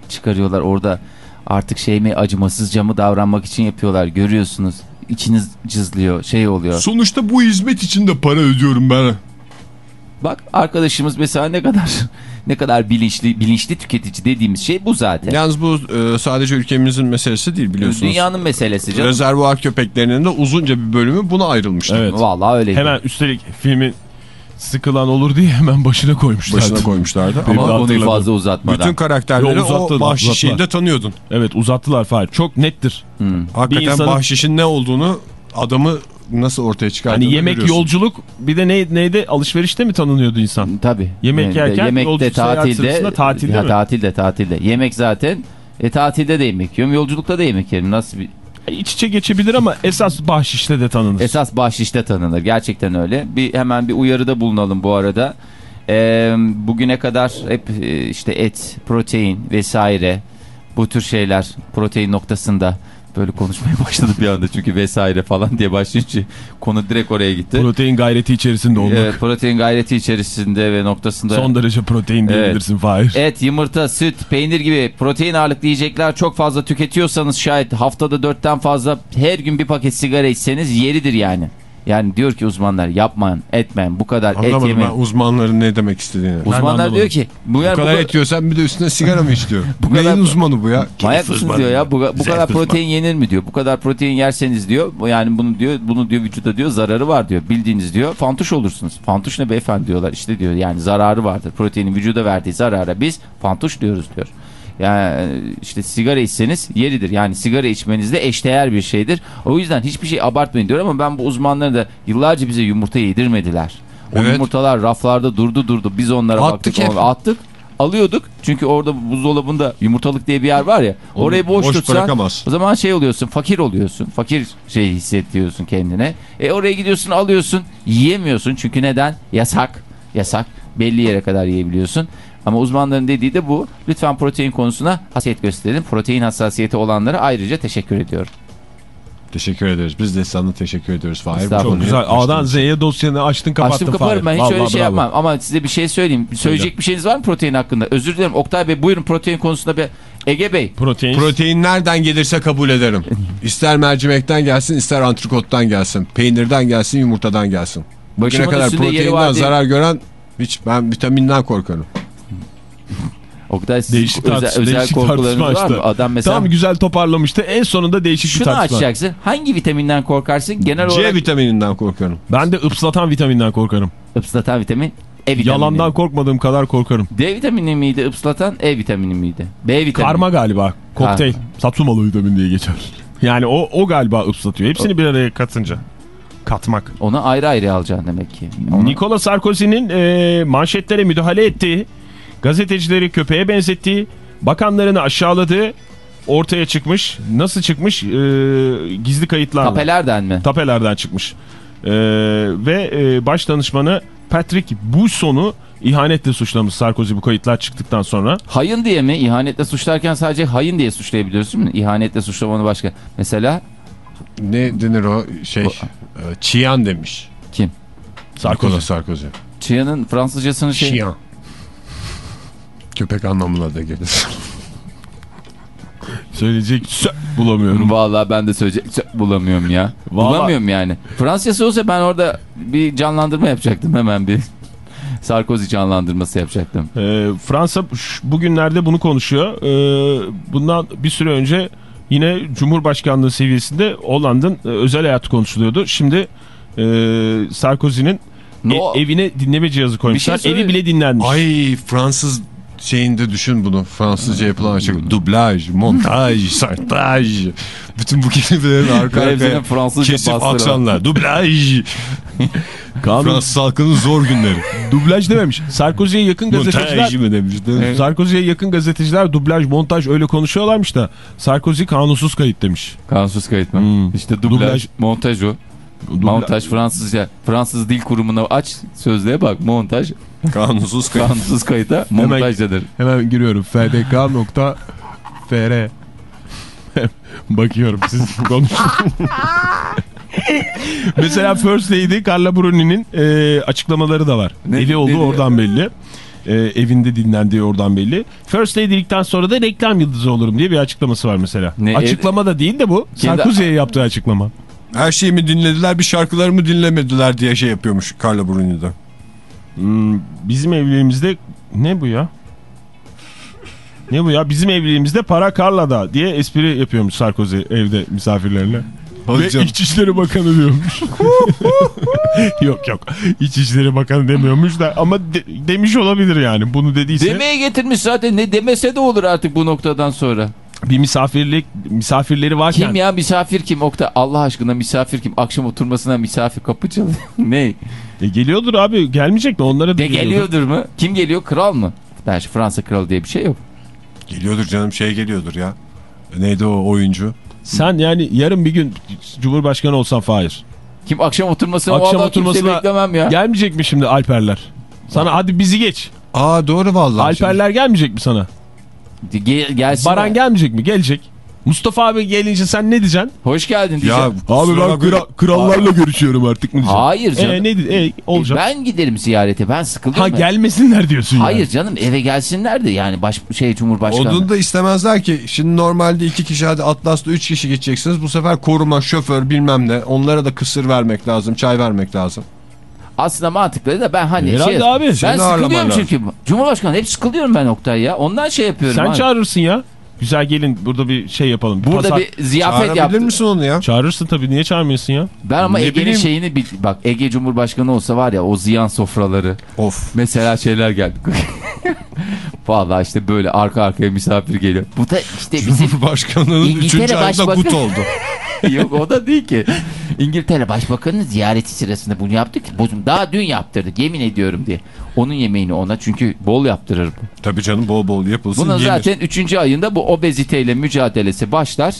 çıkarıyorlar orada. Artık şey mi acımasızca mı davranmak için yapıyorlar görüyorsunuz. İçiniz cızlıyor şey oluyor. Sonuçta bu hizmet için de para ödüyorum ben. Bak arkadaşımız mesela ne kadar ne kadar bilinçli bilinçli tüketici dediğimiz şey bu zaten. Yalnız bu e, sadece ülkemizin meselesi değil biliyorsunuz. Dünyanın meselesi canım. Rezervuar köpeklerinin de uzunca bir bölümü buna ayrılmıştı. Evet. Vallahi öyle. Hemen üstelik filmin sıkılan olur diye hemen başına koymuşlar. Başına koymuşlardı. Benim Ama konuyu fazla uzatmadan. Bütün karakterleri o bahşişi uzattılar. de tanıyordun. Evet uzattılar Fahir. Çok nettir. Hakikaten Bir insanın- bahşişin ne olduğunu adamı nasıl ortaya çıkardığını Hani yemek, görüyorsun. yolculuk bir de ne, neydi alışverişte mi tanınıyordu insan? Tabii. Yemek yerken, yemekte, tatilde, sırasında tatilde ha, mi? Tatilde, tatilde. Yemek zaten. E tatilde de yemek yiyorum, yolculukta da yemek yerim. Nasıl bir... İç içe geçebilir ama esas bahşişte de tanınır. Esas bahşişte tanınır. Gerçekten öyle. Bir hemen bir uyarıda bulunalım bu arada. Ee, bugüne kadar hep e, işte et, protein vesaire bu tür şeyler protein noktasında böyle konuşmaya başladı bir anda çünkü vesaire falan diye başlayınca konu direkt oraya gitti. Protein gayreti içerisinde olmak. Evet, protein gayreti içerisinde ve noktasında Son derece protein diyebilirsin Fahir. Et, yumurta, süt, peynir gibi protein ağırlıklı yiyecekler çok fazla tüketiyorsanız şayet haftada dörtten fazla her gün bir paket sigara içseniz yeridir yani. Yani diyor ki uzmanlar yapmayın, etmeyin bu kadar et Anlamadım yemeyin. ben uzmanların ne demek istediğini. Bu Uzmanlar diyor ki bu, yer, bu, kadar kadar, et yiyorsan bir de üstüne sigara mı içiyor? bu kadar- Neyin uzmanı bu ya? manyak mısınız diyor ya bu, bu kadar protein yenir mi diyor. Bu kadar protein yerseniz diyor bu yani bunu diyor bunu diyor vücuda diyor zararı var diyor. Bildiğiniz diyor fantuş olursunuz. Fantuş ne beyefendi diyorlar işte diyor yani zararı vardır. Proteinin vücuda verdiği zarara biz fantuş diyoruz diyor. Yani işte sigara içseniz yeridir. Yani sigara içmenizde eşdeğer bir şeydir. O yüzden hiçbir şey abartmayın diyor ama ben bu uzmanları da yıllarca bize yumurta yedirmediler. O Evet. yumurtalar raflarda durdu durdu. Biz onlara Attık baktık. hep. Attık. Alıyorduk. Çünkü orada buzdolabında yumurtalık diye bir yer var ya. Orayı boş, boş tutsan bırakamaz. o zaman şey oluyorsun. Fakir oluyorsun. Fakir şey hissediyorsun kendine. E oraya gidiyorsun alıyorsun. Yiyemiyorsun. Çünkü neden? Yasak. Yasak. Belli yere kadar yiyebiliyorsun. Ama uzmanların dediği de bu. Lütfen protein konusuna hassasiyet gösterin. Protein hassasiyeti olanlara ayrıca teşekkür ediyorum. Teşekkür ederiz. Biz de sana teşekkür ediyoruz. Fahir. Çok güzel. A'dan Z'ye dosyanı açtın kapattın. Açtım kaparım ben hiç Fahir. öyle Vallahi şey bravo. yapmam. Ama size bir şey söyleyeyim. Söyleyecek bir şeyiniz var mı protein hakkında? Özür dilerim Oktay Bey buyurun protein konusunda bir Ege Bey. Protein. Protein nereden gelirse kabul ederim. İster mercimekten gelsin ister antrikottan gelsin. Peynirden gelsin yumurtadan gelsin. Bugüne Başımın kadar proteinden zarar gören hiç ben vitaminden korkarım. Oktay sizin Değişik özel, tartışma, özel değişik korkularınız var mı? açtı. Adam mesela Tamam güzel toparlamıştı. En sonunda değişik bir şunu tartışma. açacaksın. Hangi vitaminden korkarsın? Genel C olarak vitamininden korkarım. Ben de ıpslatan vitaminden korkarım. ıslatan vitamin. E vitamini. Yalandan korkmadığım kadar korkarım. D vitamini miydi ıslatan? E vitamini miydi? B vitamini. Karma galiba. Kokteyl. Satsumalı vitamin diye geçer. Yani o, o galiba ıslatıyor. Hepsini bir araya katınca. Katmak. Onu ayrı ayrı alacaksın demek ki. Onu... Nicolas Sarkozy'nin e, manşetlere müdahale ettiği, gazetecileri köpeğe benzettiği, bakanlarını aşağıladığı ortaya çıkmış. Nasıl çıkmış? E, gizli kayıtlarla. Tapelerden mi? Tapelerden çıkmış. E, ve e, baş danışmanı Patrick Buisson'u ihanetle suçlamış Sarkozy bu kayıtlar çıktıktan sonra. Hayın diye mi? İhanetle suçlarken sadece hayın diye suçlayabiliyoruz değil mi? İhanetle suçlamanı başka. Mesela Ne denir o şey? E, Çiyan demiş. kim? Sarkozy. Sarkozy. Çiyan'ın Fransızcasını şey... Çiyan. Köpek anlamına da gelir. Söyleyecek sö bulamıyorum. Vallahi ben de söyleyecek sö- bulamıyorum ya. Vallahi- Bulamıyorum yani. Fransızcası olsa ben orada bir canlandırma yapacaktım hemen bir. Sarkozy canlandırması yapacaktım. Ee, Fransa bugünlerde bunu konuşuyor. Ee, bundan bir süre önce yine Cumhurbaşkanlığı seviyesinde Hollande'ın e, özel hayatı konuşuluyordu. Şimdi e, Sarkozy'nin No. e- evine dinleme cihazı koymuşlar. şey Evi bile dinlenmiş. Ay Fransız şeyinde düşün bunu. Fransızca yapılan açık. Dublaj, montaj, santaj. Bütün bu kelimelerin arka arkaya Fransızca kesip bastıran. aksanlar. Dublaj. Kanun Fransız halkının zor günleri. dublaj dememiş. Sarkozy'ye yakın gazeteciler Montaj mı demişti? Sarkozy'ye yakın gazeteciler dublaj, montaj öyle konuşuyorlarmış da Sarkozy kanunsuz kayıt demiş. Kanunsuz kayıt mı? Hmm. İşte dublaj, Dublaj. montaj o. Montaj Fransızca. Fransız Dil Kurumu'na aç sözlüğe bak. Montaj. Kanunsuz kayıt. Kanunsuz kayıta montaj denir. Hemen giriyorum. fdk.fr Bakıyorum siz konuşun. Mesela First Lady Carla Bruni'nin e, açıklamaları da var. Ne- ne olduğu oradan belli. E, evinde dinlendiği oradan belli. First Lady'likten sonra da reklam yıldızı olurum diye bir açıklaması var mesela. Ne, Açıklama da değil de bu. Sarkozy'ye yaptığı açıklama. Her şeyi mi dinlediler bir şarkılarımı dinlemediler diye şey yapıyormuş Carla Bruni'de. Hmm, bizim evliliğimizde ne bu ya? Ne bu ya? Bizim evliliğimizde para Carla'da diye espri yapıyormuş Sarkozy evde misafirlerine. Ve. İçişleri Bakanı diyormuş. yok yok. İçişleri Bakanı demiyormuş da ama de- demiş olabilir yani. Bunu dediyse Demeye getirmiş zaten ne demese de olur artık bu noktadan sonra. Bir misafirlik misafirleri varken Kim ya misafir kim Oktay Allah aşkına misafir kim akşam oturmasına misafir kapı çalıyor. ne? E, geliyordur abi. Gelmeyecek mi? Onlara da De geliyordur. geliyordur mu? Kim geliyor kral mı? Belki Fransa kralı diye bir şey yok. Geliyordur canım şey geliyordur ya. Neydi o oyuncu? Sen yani yarın bir gün Cumhurbaşkanı olsan Fahir. Kim akşam oturmasına Akşam oturmasına beklemem ya. Gelmeyecek mi şimdi Alperler? Sana hadi bizi geç. Aa doğru vallahi. Alperler gelmeyecek mi sana? Ge- gelsin. Baran gelmeyecek mi? Gelecek. Mustafa abi gelince sen ne diyeceksin? Hoş geldin Ya diyeceğim. kusura bakma. krallarla görüşüyorum artık mı diyeceksin? Hayır canım. E, ne e, olacak? Ben giderim ziyarete. Ben sıkıldım. ha mı? gelmesinler diyorsun Hayır yani. canım eve gelsinler de yani baş şey Cumhurbaşkanı. Onu da istemezler ki. Şimdi normalde iki kişi hadi Atlas'ta üç kişi geçeceksiniz. Bu sefer koruma, şoför bilmem ne. Onlara da kısır vermek lazım, çay vermek lazım. Aslında mantıklı da ben hani Herhalde şey abi. ben sıkılıyorum lazım. çünkü. Cumhurbaşkanı hep sıkılıyorum ben Oktay ya. Ondan şey yapıyorum. Sen abi. çağırırsın ya. Güzel gelin burada bir şey yapalım. Bir Burada pazar- bir ziyafet yaptım. misin onu ya? Çağırırsın tabii niye çağırmıyorsun ya? Ben ama Ege'nin şeyini bil bak Ege Cumhurbaşkanı olsa var ya o ziyan sofraları. Of. Mesela şeyler geldi. Vallahi işte böyle arka arkaya misafir geliyor. Bu da işte bizim Cumhurbaşkanının İngiltere üçüncü ayında Başbakanı- gut oldu. Yok o da değil ki. İngiltere Başbakanı'nın ziyareti sırasında bunu yaptık. Bozum daha dün yaptırdık yemin ediyorum diye. Onun yemeğini ona çünkü bol yaptırır bu. Tabii canım bol bol yapılsın yenir. zaten 3. ayında bu obeziteyle mücadelesi başlar.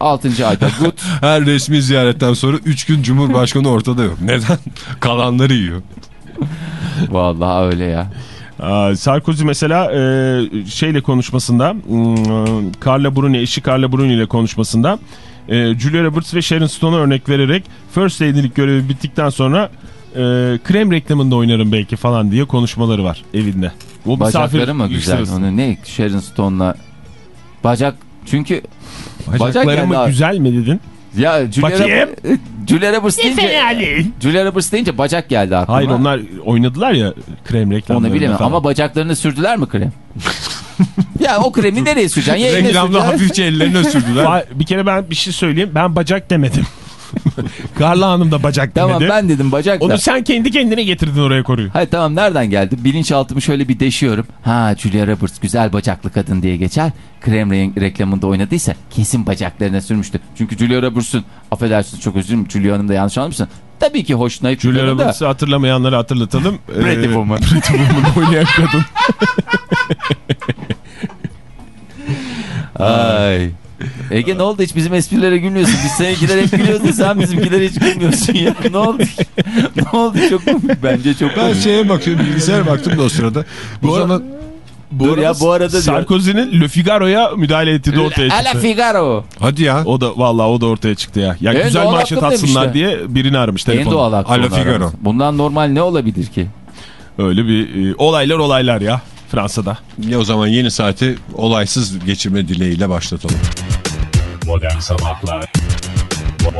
6. ayda gut. Her resmi ziyaretten sonra 3 gün Cumhurbaşkanı ortada yok. Neden? Kalanları yiyor. Vallahi öyle ya. Sarkozy mesela e, şeyle konuşmasında hmm, Carla Bruni eşi Carla Bruni ile konuşmasında e, Julia Roberts ve Sharon Stone'a örnek vererek First Lady'lik görevi bittikten sonra e, krem reklamında oynarım belki falan diye konuşmaları var evinde. O Bacakları mı güzel? sırasında. Onu ne Sharon Stone'la bacak çünkü bacak Bacakları geldi mı abi. güzel mi dedin? ya Julia, Julia Roberts deyince Julia Roberts deyince bacak geldi aklıma. Hayır onlar oynadılar ya krem reklamlarında Onu bilemem falan. ama bacaklarını sürdüler mi krem? ya o kremi nereye süreceksin? Ya Reklamda hafifçe ellerine sürdüler. Bir kere ben bir şey söyleyeyim. Ben bacak demedim. Karla Hanım da bacak Tamam demedi. ben dedim bacak da. Onu sen kendi kendine getirdin oraya koruyu. Hayır tamam nereden geldi? Bilinçaltımı şöyle bir deşiyorum. Ha Julia Roberts güzel bacaklı kadın diye geçer. Krem re- reklamında oynadıysa kesin bacaklarına sürmüştü. Çünkü Julia Roberts'ın affedersiniz çok özür dilerim Julia Hanım da yanlış anlamışsın. Tabii ki hoşuna gitti Julia. Roberts'ı hatırlamayanları hatırlatalım. Pretty Ee, Woman. Pretty Woman'da oynayan kadın. Ay. Ege ne oldu hiç bizim esprilere gülmüyorsun. Biz seninkiler hep gülüyoruz da sen bizimkiler hiç gülmüyorsun ya. Ne oldu? ne oldu? Çok komik. Bence çok Ben komik. şeye bakıyorum bilgisayara baktım da o sırada. Bu Bu zaman Dur ya bu arada. Sarkozy'nin Le Figaro'ya müdahale ettiği de ortaya Ala çıktı. Figaro. hadi ya. O da vallahi o da ortaya çıktı ya. Ya En güzel manşet atsınlar diye birini aramış En telefonu. doğal hakkı Ala onlar Figaro. Bundan normal ne olabilir ki? Öyle bir e, olaylar olaylar ya Fransa'da. Ya o zaman yeni saati olaysız geçirme dileğiyle başlatalım. Modern Sabahlar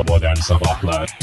Modern Sabahlar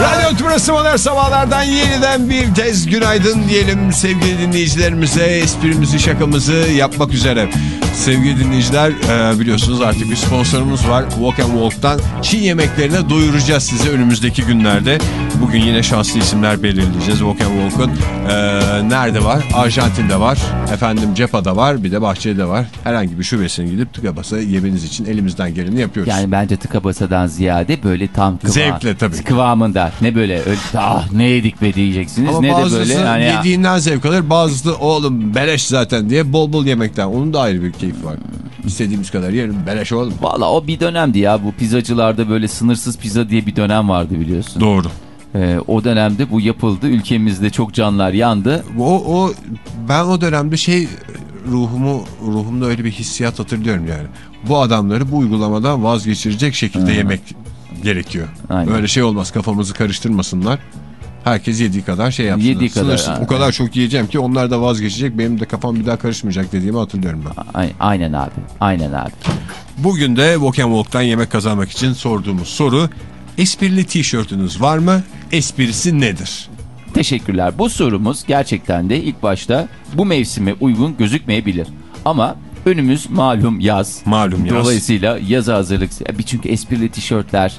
Radyo Tümrüt'ü Modern Sabahlar'dan yeniden bir kez günaydın diyelim sevgili dinleyicilerimize. Esprimizi, şakamızı yapmak üzere. Sevgili dinleyiciler e, biliyorsunuz artık bir sponsorumuz var. Walk and Walk'tan Çin yemeklerine doyuracağız sizi önümüzdeki günlerde. Bugün yine şanslı isimler belirleyeceğiz. Walk and Walk'un e, nerede var? Arjantin'de var. Efendim Cepa'da var. Bir de Bahçeli'de var. Herhangi bir şubesine gidip tıka basa yemeniz için elimizden geleni yapıyoruz. Yani bence tıka basadan ziyade böyle tam kıvam. Zevkle tabii. Kıvamında. Ne böyle öyle, ah ne yedik be diyeceksiniz. Ama ne de böyle hani ya- yediğinden zevk alır. Bazısı oğlum beleş zaten diye bol bol yemekten. Onun da ayrı bir keyfi var. İstediğimiz kadar yerim beleş oğlum. Valla o bir dönemdi ya bu pizzacılarda böyle sınırsız pizza diye bir dönem vardı biliyorsun. Doğru. Ee, o dönemde bu yapıldı. Ülkemizde çok canlar yandı. O, o ben o dönemde şey ruhumu ruhumda öyle bir hissiyat hatırlıyorum yani. Bu adamları bu uygulamadan vazgeçirecek şekilde yemek gerekiyor. Aynen. Böyle şey olmaz kafamızı karıştırmasınlar. Herkes yediği kadar şey yapsın. Yediği kadar, Sınırsız. O kadar çok yiyeceğim ki onlar da vazgeçecek. Benim de kafam bir daha karışmayacak dediğimi hatırlıyorum ben. Aynen abi. Aynen abi. Bugün de Walk Walk'tan yemek kazanmak için sorduğumuz soru esprili tişörtünüz var mı? Esprisi nedir? Teşekkürler. Bu sorumuz gerçekten de ilk başta bu mevsime uygun gözükmeyebilir. Ama önümüz malum yaz. Malum yaz. Dolayısıyla yaza hazırlık. Bir çünkü esprili tişörtler.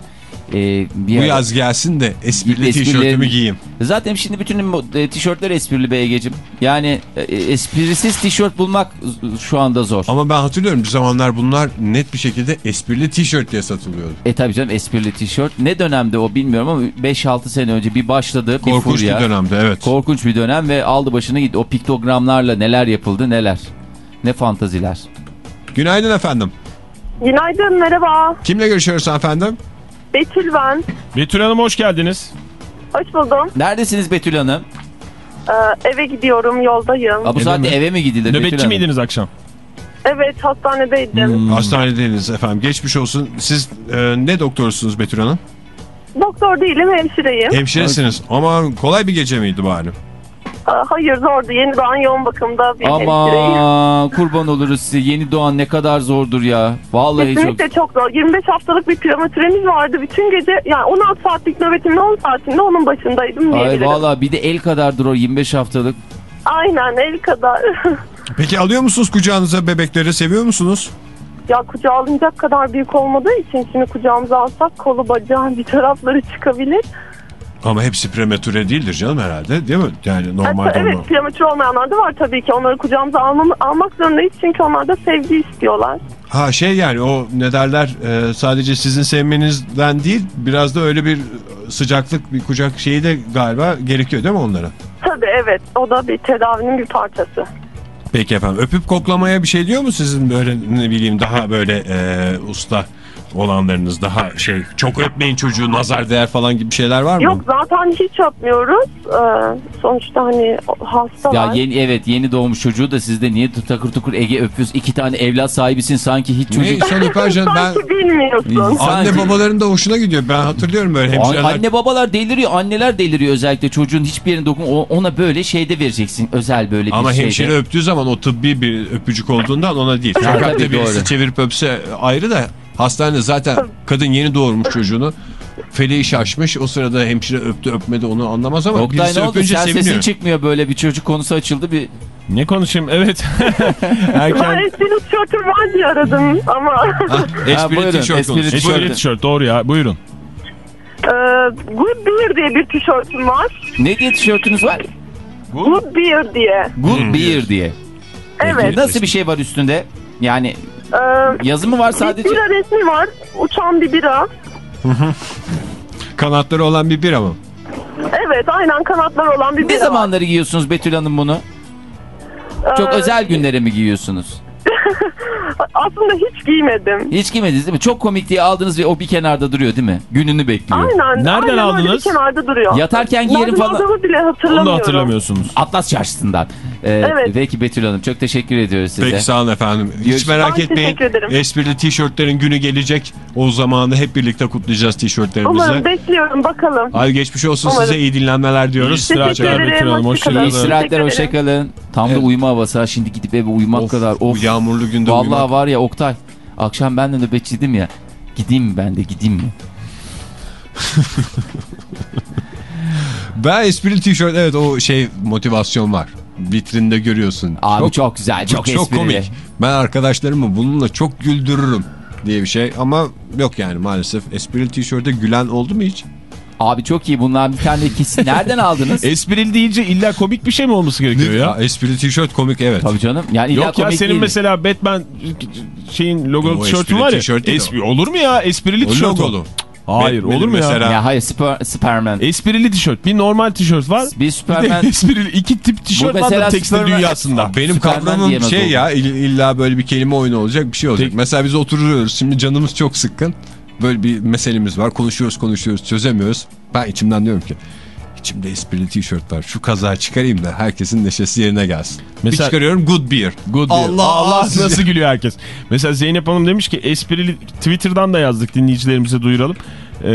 E, bir Bu ara- yaz gelsin de esprili tişörtümü giyeyim. Zaten şimdi bütün e, tişörtler esprili be Ege'cim. Yani e, esprisiz tişört bulmak şu anda zor. Ama ben hatırlıyorum bir zamanlar bunlar net bir şekilde esprili tişört diye satılıyordu. E tabii canım esprili tişört. Ne dönemde o bilmiyorum ama 5-6 sene önce bir başladı. Bir Korkunç furya. bir dönemde evet. Korkunç bir dönem ve aldı başını gitti. O piktogramlarla neler yapıldı neler. Ne fantaziler. Günaydın efendim. Günaydın, merhaba. Kimle görüşüyoruz efendim? Betül ben. Betül Hanım hoş geldiniz. Hoş buldum. Neredesiniz Betül Hanım? Ee, eve gidiyorum, yoldayım. Ha, bu Eve saatte mi? eve mi gidilir Betül Nöbetçi Hanım? miydiniz akşam? Evet, hastanedeydim. Hmm. Hastanedeydiniz efendim. Geçmiş olsun. Siz e, ne doktorsunuz Betül Hanım? Doktor değilim, hemşireyim. Hemşiresiniz. Ama kolay bir gece miydi bari? Hayır, zordu. Yeni doğan yoğun bakımda bir hemşireyim. Ama kurban oluruz size. Yeni doğan ne kadar zordur ya. Vallahi çok. Kesinlikle çok zor. 25 haftalık bir prematüremiz vardı. Bütün gece, yani 16 saatlik nöbetimin 10 saatinde onun başındaydım Ay vallahi bir de el kadardır o 25 haftalık. Aynen, el kadar. Peki alıyor musunuz kucağınıza bebekleri? Seviyor musunuz? ya kucağa alınacak kadar büyük olmadığı için şimdi kucağımıza alsak kolu bacağı bir tarafları çıkabilir. Ama hepsi prematüre değildir canım herhalde değil mi? Yani normalde Hatta evet prematür olmayanlar da var tabii ki. Onları kucağımıza almam, almak zorundayız çünkü onlar da sevgi istiyorlar. Ha şey yani o ne derler e, sadece sizin sevmenizden değil biraz da öyle bir sıcaklık bir kucak şeyi de galiba gerekiyor değil mi onlara? Tabii evet o da bir tedavinin bir parçası. Peki efendim öpüp koklamaya bir şey diyor mu sizin böyle ne bileyim daha böyle e, usta olanlarınız daha şey çok öpmeyin çocuğu nazar değer falan gibi şeyler var mı? Yok zaten hiç yapmıyoruz. Ee, sonuçta hani hasta Ya var. yeni evet yeni doğmuş çocuğu da sizde niye takır tukur Ege öpüyorsun? İki tane evlat sahibisin sanki hiç Ne çocuk. sen öpersen ben bilmiyorsun. anne Sanki- babaların da hoşuna gidiyor. Ben hatırlıyorum böyle hemşireler. Anne babalar deliriyor, anneler deliriyor özellikle çocuğun hiçbir yerine dokun. Ona böyle şeyde vereceksin, özel böyle bir Ama şeyde. hemşire öptüğü zaman o tıbbi bir öpücük olduğundan ona değil. Sokakta tabii, birisi doğru. çevirip öpse ayrı da hastanede zaten kadın yeni doğurmuş çocuğunu. Feleği şaşmış. O sırada hemşire öptü öpmedi onu anlamaz ama Oktay birisi ne oldu? öpünce Sen sesin seviniyor. çıkmıyor böyle bir çocuk konusu açıldı bir. Ne konuşayım? Evet. Ben Erken tişörtüm var diye aradım ama Esprili buyurun, tişört esprili konusu. tişört. esprili tişört doğru ya. Buyurun. e, Good Beer diye bir tişörtüm var. Ne diye tişörtünüz var? Good Beer diye. Good Hmm. beer diye. Evet. Nasıl bir şey var üstünde? Yani E, yazı mı var bir sadece? bira resmi var. Uçan bir bira. Kanatları olan bir bira mı? Evet aynen kanatlar olan bir Ne bira var. zamanları giyiyorsunuz Betül Hanım bunu? Çok Ee, özel günlere mi giyiyorsunuz? Aslında hiç giymedim. Hiç giymediniz değil mi? Çok komik diye aldınız ve o bir kenarda duruyor değil mi? Gününü bekliyor. Aynen. Nereden aynen öyle aldınız? Bir kenarda duruyor. Yatarken giyerim Nereden falan. aldığımı bile Onu hatırlamıyorum. da hatırlamıyorsunuz. Atlas Çarşısı'ndan. Ee, Evet. Peki Betül Hanım çok teşekkür ediyoruz size. Peki sağ olun efendim. Hiç Görüş- merak Ben etmeyin. Esprili tişörtlerin günü gelecek. O zamanı hep birlikte kutlayacağız tişörtlerimizi. Umarım bekliyorum bakalım. Ay geçmiş olsun Umarım. size iyi dinlenmeler diyoruz. Teşekkür Teşekkür Betül ederim. Hanım, hoşça hoşçakalın. kalın. İyi istirahatler hoşçakalın. Tam da Evet. uyuma havası ha. Şimdi gidip eve uyumak Of, kadar. Of. yağmurlu günde Vallahi uyumak. var ya Oktay. Akşam ben de nöbetçiydim ya. Gideyim mi ben de gideyim mi? Ben esprili tişört evet o şey motivasyon var. Vitrinde görüyorsun. Abi çok, güzel çok, çok, çok komik. Ben arkadaşlarımı bununla çok güldürürüm diye bir şey ama yok yani maalesef esprili tişörte gülen oldu mu hiç? Abi çok iyi bunlar bir tane kesin. Nereden aldınız? Esprili deyince illa komik bir şey mi olması gerekiyor ya? Ya, esprili tişört komik evet. Tabii canım. Yani illa Yok ya senin değil. mesela Batman şeyin logolu O tişörtün var ya. tişört Espri, olur mu ya? Esprili tişört. logolu. Hayır Batman'in olur mu ya? mesela- Ya hayır Super, Superman. Esprili tişört. Bir normal tişört var. bir Bir Superman. esprili iki tip tişört var mesela da tekstil Superman- dünyasında. Benim Superman kavramım şey oldu. ya ill- illa böyle bir kelime oyunu olacak bir şey olacak. Tek- Mesela biz oturuyoruz şimdi canımız çok sıkkın. Böyle bir meselemiz var konuşuyoruz konuşuyoruz çözemiyoruz. Ben içimden diyorum ki içimde esprili tişört var şu kazağı çıkarayım da herkesin neşesi yerine gelsin. Mesela- bir çıkarıyorum good beer. Good Allah Allah, Allah Allah. nasıl gülüyor herkes. Mesela Zeynep Hanım demiş ki esprili Twitter'dan da yazdık dinleyicilerimize duyuralım. Ee,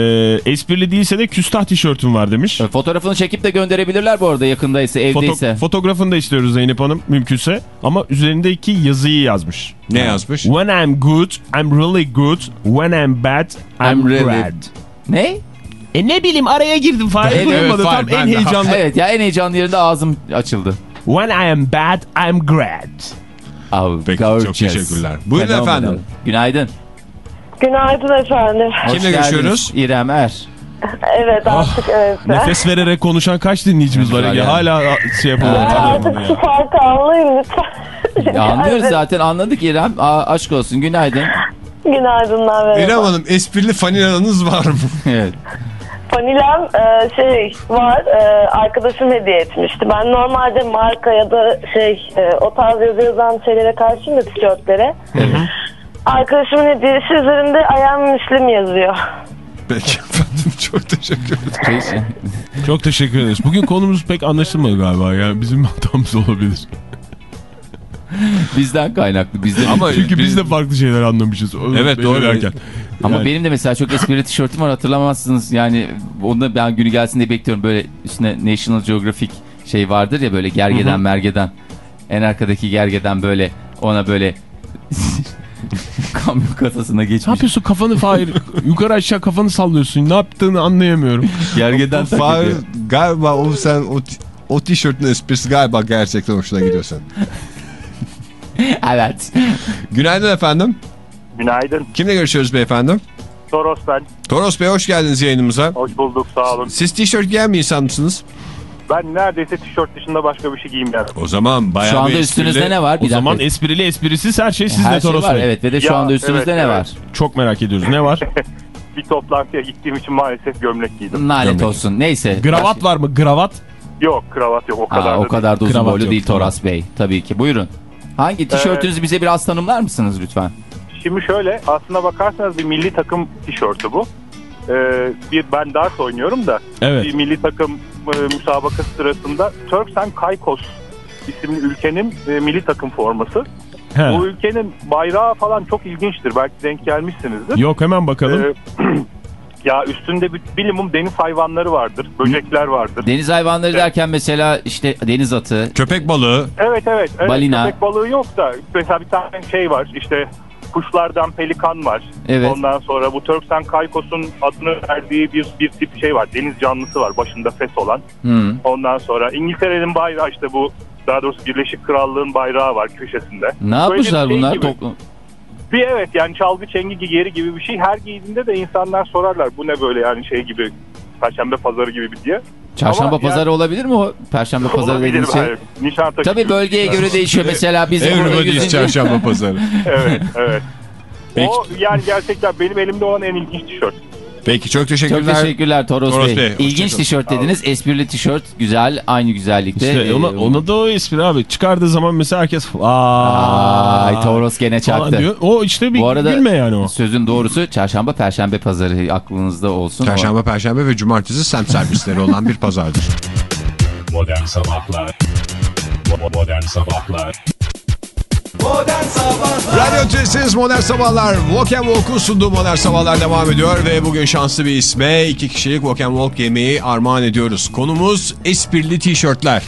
esprili değilse de küstah tişörtüm var demiş. Fotoğrafını çekip de gönderebilirler bu arada yakındaysa Foto, evdeyse. fotoğrafını da istiyoruz Zeynep Hanım mümkünse. Ama üzerindeki yazıyı yazmış. Ne yazmış? When I'm good, I'm really good. When I'm bad, I'm, I'm really- glad. ne? E ne bileyim araya girdim Fahir. Evet, Duymadı. Tam en de- heyecanlı. Evet ya en heyecanlı yerinde ağzım açıldı. When I am bad, I'm glad. Oh, Peki, gorgeous. çok teşekkürler. Buyurun Phenomenal. efendim. Günaydın. Günaydın efendim. Hoş Kimle geldiniz. görüşüyoruz? İrem Er. Evet artık evet. Nefes vererek konuşan kaç dinleyicimiz var? Yani. Hala şey yapamadım. Artık tanıyamadım şu ya. farkı anlayın lütfen. Ya anlıyoruz Evet. zaten anladık İrem. Aa, aşk olsun günaydın. Günaydınlar merhaba. İrem Hanım esprili fanilanız var mı? evet. Vanilem e, şey var e, arkadaşım hediye etmişti. Ben normalde marka ya da şey e, o tarz yazı yazan şeylere karşıyım da tişörtlere. Arkadaşımın hediyesi üzerinde am Müslim yazıyor. Peki efendim çok teşekkür ederim. Çok teşekkür ederiz. Bugün konumuz pek anlaşılmadı galiba. Yani bizim hatamız olabilir. Bizden kaynaklı. Bizden Ama Çünkü biz biz- de farklı şeyler anlamışız. O- Evet, doğru. belirlerken. Ama Yani- benim de mesela çok esprili tişörtüm var hatırlamazsınız. Yani onu da ben günü gelsin diye bekliyorum. Böyle üstüne National Geographic şey vardır ya böyle gergeden mergeden. En arkadaki gergeden böyle ona böyle kamyon kasasına Ne geçmiş. yapıyorsun kafanı Fahir? Yukarı aşağı kafanı sallıyorsun. Ne yaptığını anlayamıyorum. Gergeden Fahir galiba o sen o, o tişörtün esprisi galiba gerçekten hoşuna gidiyor senin. Evet. Günaydın efendim. Günaydın. Kimle görüşüyoruz beyefendi? Toros ben. Toros Bey hoş geldiniz yayınımıza. Hoş bulduk sağ olun. Siz tişört giyen bir insan mısınız? Ben neredeyse tişört dışında başka bir şey giymiyorum. O zaman bayağı Şu anda bir üstünüzde esprili- ne var? O Bir zaman dakika. esprili esprisiz her şey sizde Her şey Toros var Bey. evet ve de şu Ya, anda üstünüzde evet, ne evet. var? Çok merak ediyoruz. Ne var? Bir toplantıya gittiğim için maalesef gömlek giydim. Lanet Gömlek. olsun. Neyse. Gravat var mı? Gravat. Yok kravat yok o Aa, kadar o da kadar da uzun boylu yok, değil. Toras Bey. Tabii ki. Buyurun. Hangi tişörtünüzü bize biraz tanımlar mısınız lütfen? şimdi şöyle aslına bakarsanız bir milli takım tişörtü bu. Ee, bir ben dart oynuyorum da Evet. bir milli takım e, müsabakası sırasında Turks and Caicos isimli ülkenin e, milli takım forması. He. Bu ülkenin bayrağı falan çok ilginçtir. Belki denk gelmişsinizdir. Yok hemen bakalım. Ee, ya üstünde bir bilimum deniz hayvanları vardır, böcekler vardır. Deniz hayvanları derken mesela işte deniz atı. Köpek balığı. Evet evet. evet Balina. Köpek balığı yok da mesela bir tane şey var işte kuşlardan pelikan var. Evet. Ondan sonra bu Turks and Caicos'un adını verdiği bir, bir tip şey var. Deniz canlısı var başında fes olan. Hı. Ondan sonra İngiltere'nin bayrağı işte bu daha doğrusu Birleşik Krallığın bayrağı var köşesinde. Ne yapmışlar şey bunlar? gibi. Toplu- Bir evet yani çalgı çengi yeri gibi bir şey. Her giydiğinde de insanlar sorarlar bu ne böyle yani şey gibi Perşembe pazarı gibi diye. Çarşamba Ama pazarı yani- olabilir mi o? Perşembe pazarı dediğin şey. Nişantaşı. Tabii bölgeye göre değişiyor. Mesela bizim burada Everybody's 100. çarşamba pazarı. Evet evet. Peki. O yani gerçekten benim elimde olan en ilginç tişört. Peki çok Çok teşekkürler. teşekkürler Toros, Toros Bey. Bey, İlginç tişört dediniz. Esprili tişört güzel. Aynı güzellikte. İşte Ee, ona, ona da o espri abi. Çıkardığı zaman mesela herkes Aa, Ay Toros gene çaktı. diyor. O işte bir Bu arada gülme yani o. sözün doğrusu çarşamba perşembe pazarı aklınızda olsun. Çarşamba, perşembe ve cumartesi semt servisleri olan bir pazardır. Modern Sabahlar Modern Sabahlar Modern Sabahlar Radyo Tülesi'niz Modern Sabahlar. Walk and Walk'un sunduğu Modern Sabahlar devam ediyor ve bugün şanslı bir isme iki kişilik Walk and Walk yemeği armağan ediyoruz. Konumuz esprili tişörtler.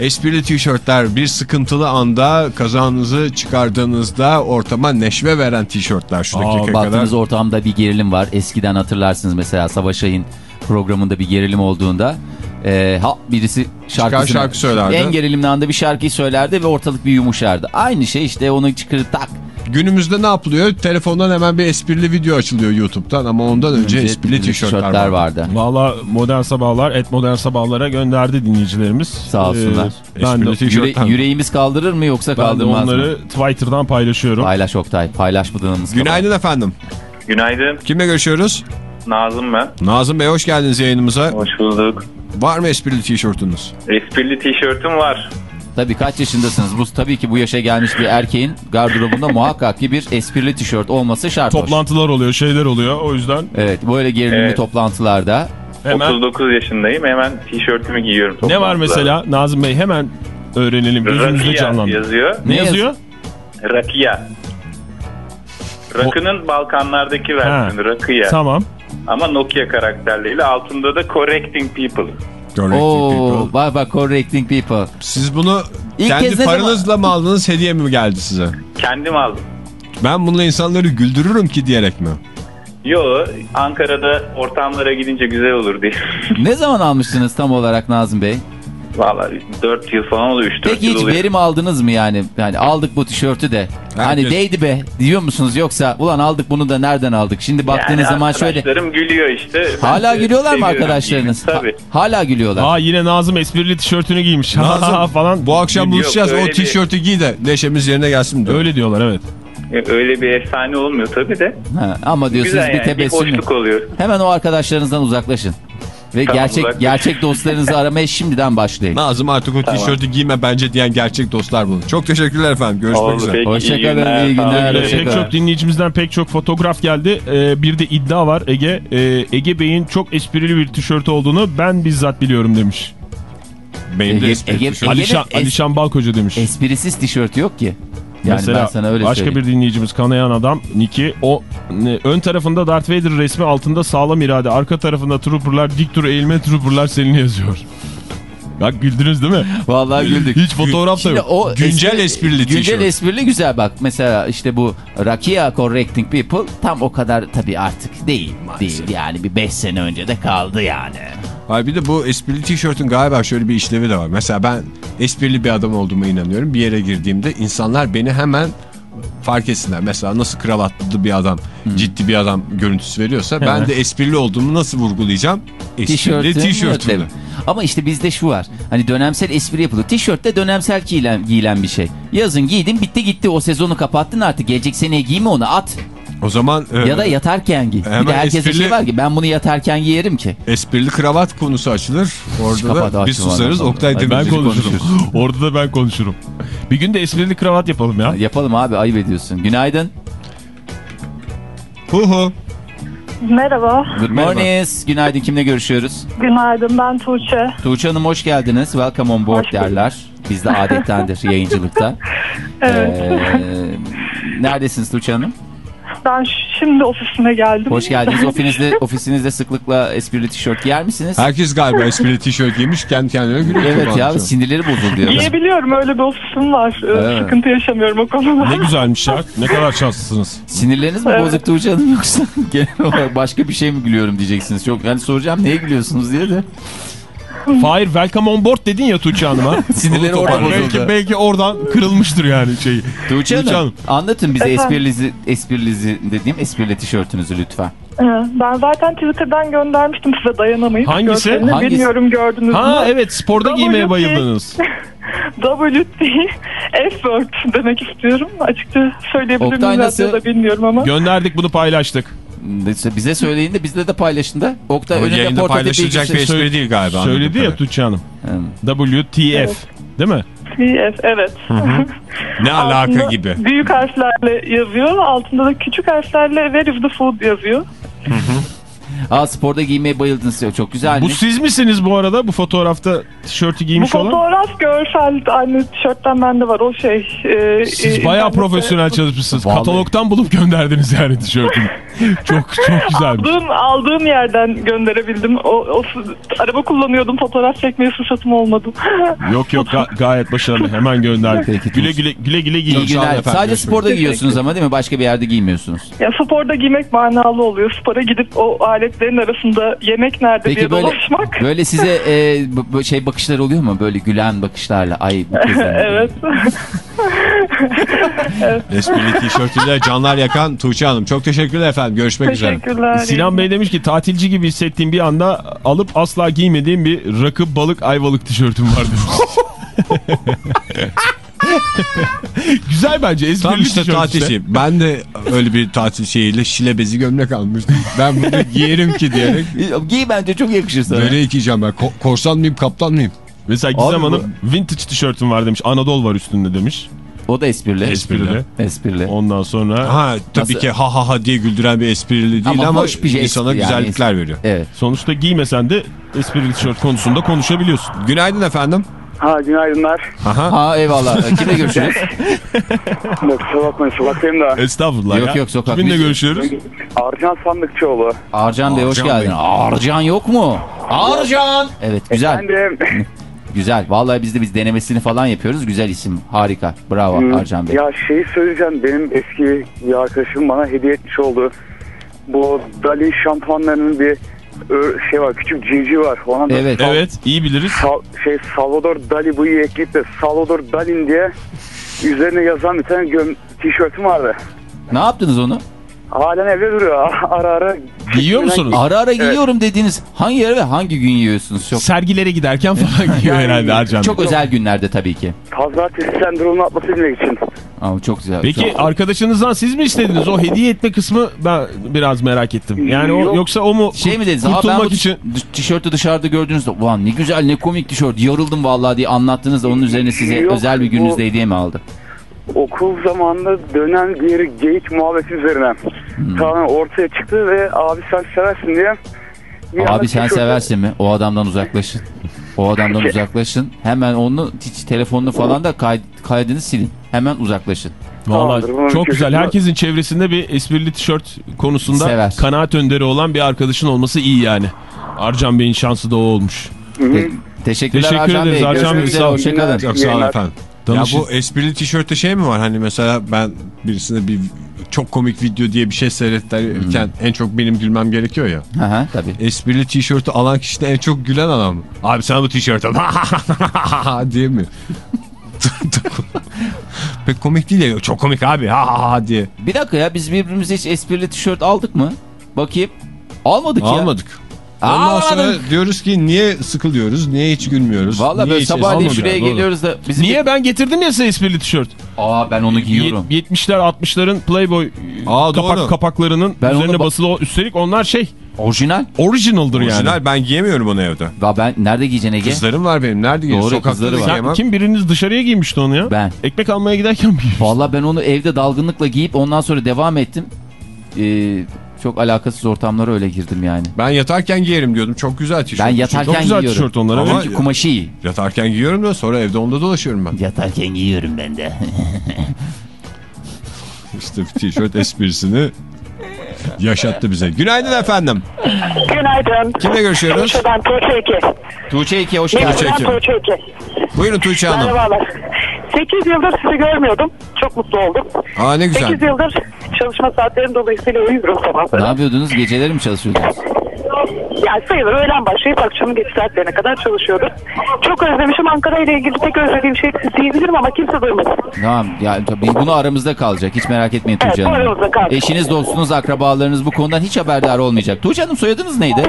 Esprili tişörtler bir sıkıntılı anda kazanınızı çıkardığınızda ortama neşve veren tişörtler şu Aa, dakika kadar. Baktığınız ortamda bir gerilim var. Eskiden hatırlarsınız mesela Savaş Ay'ın programında bir gerilim olduğunda e, ha, birisi şarkısını, şarkı söylerdi. En gerilimli anda bir şarkıyı söylerdi ve ortalık bir yumuşardı. Aynı şey işte onu çıkarıp tak. Günümüzde ne yapılıyor? Telefondan hemen bir esprili video açılıyor YouTube'dan ama ondan önce esprili tişörtler, var. vardı. Valla modern sabahlar et modern sabahlara gönderdi dinleyicilerimiz. Sağ olsunlar. Ee, ben de. Yüre- yüreğimiz kaldırır mı yoksa ben de kaldırmaz onları mı? Twitter'dan paylaşıyorum. Paylaş Oktay. Paylaşmadığımız Günaydın efendim. Günaydın. Kimle görüşüyoruz? Nazım ben. Nazım Bey hoş geldiniz yayınımıza. Hoş bulduk. Var mı esprili tişörtünüz? Esprili tişörtüm var. Tabii kaç yaşındasınız? Bu tabii ki bu yaşa gelmiş bir erkeğin gardırobunda muhakkak ki bir esprili tişört olması şart. hoş. Toplantılar oluyor, şeyler oluyor. O yüzden Evet böyle gerilimli Evet. toplantılarda. hemen 39 yaşındayım. Hemen tişörtümü giyiyorum. ne var mesela Nazım Bey hemen öğrenelim. Gözümüzde canlandı. yazıyor. Ne Ne yaz- yazıyor? Rakia. Rakının Balkanlardaki versiyonu Rakia. Tamam. Ama Nokia karakterleriyle altında da Correcting People. Correcting Oo, people. bak bak correcting people. Siz bunu İlk kendi paranızla mı aldınız hediye mi geldi size? Kendim aldım. Ben bununla insanları güldürürüm ki diyerek mi? Yo Ankara'da ortamlara gidince güzel olur diye. Ne zaman almıştınız tam olarak Nazım Bey? Vallahi 4 yıl falan oluyor 3-4 Peki yıl hiç oluyor. verim aldınız mı yani? Yani aldık bu tişörtü de. Hani değdi be diyor musunuz yoksa ulan aldık bunu da nereden aldık? Şimdi baktığınız yani zaman şöyle Arkadaşlarım gülüyor işte. Hala gülüyorlar mı arkadaşlarınız? Tabii. Ha- hala gülüyorlar. Aa yine Nazım esprili tişörtünü giymiş. Nazım, falan. Bu akşam buluşacağız o tişörtü giy de neşemiz yerine gelsin diyor. Öyle diyorlar evet. E, Öyle bir efsane olmuyor tabii de. Ha, ama diyorsunuz Güzel bir yani. Bir oluyor. Hemen o arkadaşlarınızdan uzaklaşın. Ve Tamam, gerçek uzaklaş. gerçek dostlarınızı aramaya şimdiden başlayın. Nazım artık o tişörtü giyme bence diyen gerçek dostlar bulun. Çok teşekkürler efendim. Görüşmek Oldu üzere. Hoşçakalın, iyi günler. Teşekkür pek çok dinleyicimizden pek çok fotoğraf geldi. Ee, bir de iddia var Ege. Ee, Ege Bey'in çok esprili bir tişörtü olduğunu ben bizzat biliyorum demiş. Benim de Ege- Ege-. Ege'nin Alişan, Alişan Balkoca demiş. Esprisiz tişört yok ki. Yani Mesela ben sana öyle başka söyleyeyim. bir dinleyicimiz kanayan adam Niki o ön tarafında Darth Vader resmi altında sağlam irade arka tarafında trooperlar dik dur eğilme trooperlar Selin'i yazıyor. Bak güldünüz değil mi? Vallahi güldük. Hiç fotoğraf da yok. o Güncel esprili Güncel esprili güzel bak. Mesela işte bu Rakia Correcting People tam o kadar tabii artık değil. Değil yani bir 5 sene önce de kaldı yani. Hayır bir de bu esprili tişörtün galiba şöyle bir işlevi de var. Mesela ben esprili bir adam olduğuma inanıyorum. Bir yere girdiğimde insanlar beni hemen fark etsinler. Mesela nasıl kravatlı bir adam, ciddi bir adam görüntüsü veriyorsa ben de esprili olduğumu nasıl vurgulayacağım? Esprili tişörtümle. Ama işte bizde şu var. Hani dönemsel espri yapılıyor. Tişört de dönemsel giyilen, giyilen bir şey. Yazın giydin bitti gitti o sezonu kapattın artık. Gelecek seneye giyme onu at. O zaman e, Ya da yatarken giy. Bir de herkese esprili- şey var ki ben bunu yatarken giyerim ki. esprili kravat konusu açılır. Orada da biz susarız. Oktay Demirci konuşurum. konuşur. Orada da ben konuşurum. Bir gün de esprili kravat yapalım ya. Yapalım abi ayıp ediyorsun. Günaydın. Hu hu. Merhaba, Good morning. Günaydın. Kimle görüşüyoruz? günaydın ben Tuğçe. Tuğçe Hanım hoş geldiniz. Welcome on board Hoş derler. Bizde adettendir yayıncılıkta. Evet. Ee, neredesiniz Tuğçe Hanım? Ben şimdi ofisime geldim. Hoş geldiniz. Ofisinizde, ofisinizde sıklıkla esprili tişört giyer misiniz? Herkes galiba esprili tişört giymiş kendi kendine gülüyor. Evet ya sinirleri bozuldu. Giyebiliyorum öyle bir ofisim var. Ee, Evet. Sıkıntı yaşamıyorum o konuda. Ne güzelmiş ya. Ne kadar şanslısınız. Sinirleriniz mi Evet. bozuk Tuğçe Hanım yoksa genel olarak başka bir şey mi gülüyorum diyeceksiniz. Çok yani soracağım neye gülüyorsunuz diye de. Fahir welcome on board dedin ya Tuğçe Hanım'a. Sinirleri orada bozuldu. belki, belki oradan kırılmıştır yani şeyi. Tuğçe Tuğçe Hanım Hanım. anlatın bize esprilizi, esprilizi dediğim esprili tişörtünüzü lütfen. Ee, Ben zaten Twitter'dan göndermiştim size dayanamayıp. Hangisi? görselini. Hangisi? Bilmiyorum gördünüz Ha mü? evet sporda Double giymeye bayıldınız. WT F-word demek istiyorum. Açıkça söyleyebilir Oktay miyim nasıl? radyoda bilmiyorum ama. Gönderdik bunu paylaştık. Bize söyleyin de bizle de paylaşın da. Oktay Ama önünde portatif paylaşılacak bir espri değil galiba. Söyledi ya. Tuğçe Hanım. Hmm. WTF. Değil mi? TF evet. Ne alaka Altında gibi. Büyük harflerle yazıyor. Altında da küçük harflerle where is the food yazıyor. Aa sporda giymeye bayıldınız. Çok Bu güzelmiş. siz misiniz bu arada bu fotoğrafta tişörtü Bu giymiş olan? fotoğraf görsel aynı tişörtten bende var o şey. e, Siz e, bayağı profesyonel çalışmışsınız. Vallahi. Katalogdan bulup gönderdiniz yani tişörtünü. çok çok güzelmiş. Aldığım, aldığım yerden gönderebildim. O, o araba kullanıyordum fotoğraf çekmeye fırsatım olmadı. Yok yok ga- gayet başarılı. Hemen gönderdik. Peki, güle güle güle güle İyi giyin. olun günler. efendim. Sadece sporda giyiyorsunuz ama değil mi? Başka bir yerde giymiyorsunuz. ya sporda giymek manalı oluyor. Spora gidip o aletlerin arasında yemek nerede Peki diye böyle dolaşmak. böyle size e, şey bakışlar oluyor mu? Böyle gülen bakışlarla. Ay bu kız. evet. Esprili tişörtüyle canlar yakan Tuğçe Hanım. Çok teşekkürler efendim. Görüşmek üzere. Teşekkürler. Sinan Bey demiş ki tatilci gibi hissettiğim bir anda alıp asla giymediğim bir rakı balık ayvalık tişörtüm var demiş. Güzel bence esprili Tam işte tişört tatil işte. şeyi. Ben de öyle bir tatil şeyiyle şile bezi gömlek almıştım. Ben bunu giyerim ki diyerek. Giy bence çok yakışır sana. Nereye giyeceğim ben? Ko- korsan mıyım kaptan mıyım? Mesela Gizem Abi bu- Hanım vintage tişörtüm var demiş. Anadolu var üstünde demiş. O da esprili. Esprili. Esprili. Ondan sonra Ha tabii Nasıl? ki ha ha ha diye güldüren bir esprili değil Ama ama, hoş bir şey insana yani. güzellikler veriyor. Evet. sonuçta giymesen de esprili tişört konusunda konuşabiliyorsun. Günaydın efendim. Ha günaydınlar. Aha. Ha eyvallah. Kimle görüşürüz? Kusura bakmayın sokaktayım da. Estağfurullah Yok, ya. yok, sokak Kiminle biz- görüşüyoruz? Arcan Sandıkçıoğlu. Arcan Bey hoş Arcan geldin. Bey. Arcan yok mu? Arcan. Evet güzel. Efendim. Güzel. Vallahi biz de biz denemesini falan yapıyoruz. Güzel isim. Harika. Bravo Arcan Bey. Ya şeyi söyleyeceğim. Benim eski bir arkadaşım bana hediye etmiş oldu. Bu Dali şampuanlarının bir şey var. Küçük civciv var. Ona da Evet. Evet iyi biliriz. Sal- şey Salvador Dali buyu ekleyip de Salvador Dalin diye üzerine yazan bir tane göm tişörtüm vardı. Ne yaptınız onu? Halen evde duruyor. Ara ara. Giyiyor musunuz? Ara ara giyiyorum dediğiniz hangi yere ve hangi gün giyiyorsunuz? Çok Sergilere giderken falan giyiyor Yani herhalde Arcan. çok özel günlerde tabii ki. Pazartesi sendromunu atlasabilmek için. Ama çok güzel. Peki çok... arkadaşınızdan siz mi istediniz? O hediye etme kısmı ben biraz merak ettim. Yani o Yok. yoksa o mu şey mi dediniz? Ben kurtulmak bu için tiş- tişörtü dışarıda gördüğünüzde ulan ne güzel ne komik tişört yarıldım vallahi diye anlattınız da onun üzerine size Yok, özel bir gününüzde bu- hediye mi aldı? Okul zamanında dönen bir geyik muhabbeti üzerine. Hmm. Tamamen ortaya çıktı ve abi sen seversin diye. bir Abi sen seversin mi? O adamdan uzaklaşın. O adamdan uzaklaşın. Hemen onu hiç telefonunu falan da kay- kaydını silin. Hemen uzaklaşın. Vallahi Tamamdır, çok güzel. Herkesin çevresinde bir esprili tişört konusunda Sever. kanaat önderi olan bir arkadaşın olması iyi yani. Arcan Bey'in şansı da o olmuş. Te- teşekkürler Teşekkür Arcan ederiz Bey. Arcan Bey, sağ olun. Hoşçakalın. Çok sağ olun efendim. Danışın. Ya bu esprili tişörtte şey mi var? Hani mesela ben birisine bir çok komik video diye bir şey seyrettirken en çok benim gülmem gerekiyor ya. Hı hı, tabii. Esprili tişörtü alan kişi de en çok gülen adam. Abi sana bu tişört al. diye mi? Pek komik değil ya. Çok komik abi. Ha ha ha diye. Bir dakika ya biz birbirimize hiç esprili tişört aldık mı? Bakayım. Almadık ya. Almadık. Ondan Almadık. sonra diyoruz ki niye sıkılıyoruz? Niye hiç gülmüyoruz? Valla niye böyle sabahleyin şuraya Doğru. geliyoruz da. Bizim Niye ben getirdim ya size esprili tişört? Aa ben onu giyiyorum. Yet- 70'ler 60'ların Playboy Aa, kapak doğru. kapaklarının Ben üzerine ba- basılı o- üstelik onlar şey Orijinal. original'dır yani. Orijinal ben giyemiyorum onu evde. Va ben nerede giyeceksin Ege? Kızlarım var benim. Nerede giyiyorum? Doğru, Sokakta kızları var. Sen, giyemem. kim biriniz dışarıya giymişti onu ya? Ben. Ekmek almaya giderken mi? Valla ben onu evde dalgınlıkla giyip ondan sonra devam ettim. e, çok alakasız ortamlara öyle girdim yani. Ben yatarken giyerim diyordum. Çok güzel tişört. Ben yatarken Çok güzel giyiyorum. tişört onlar, evet. Çünkü kumaşı iyi. Yatarken giyiyorum da sonra evde onda dolaşıyorum ben. Yatarken giyiyorum ben de. İşte tişört esprisini yaşattı bize. Günaydın efendim. Günaydın. Kimle görüşüyoruz? Ben Tuğçe 2. Tuğçe 2 hoş Tuğçe geldin. iki. Tuğçe 2. Buyurun Tuğçe Hanım. Merhabalar. 8 yıldır sizi görmüyordum. Çok mutlu oldum. Aa ne güzel. 8 yıldır çalışma saatlerim dolayısıyla uyuyorum Ne sabahları. yapıyordunuz? Geceleri mi çalışıyordunuz? Yani sayılır öğlen başlayıp akşamın geç saatlerine kadar çalışıyordum. Çok özlemişim Ankara ile ilgili tek özlediğim şey diyebilirim ama kimse duymadı. Tamam yani tabii bunu aramızda kalacak. Hiç merak etmeyin Evet, Tuğçe bu Hanım. aramızda kalacak. Eşiniz, dostunuz, akrabalarınız bu konudan hiç haberdar olmayacak. Tuğçe Hanım soyadınız neydi?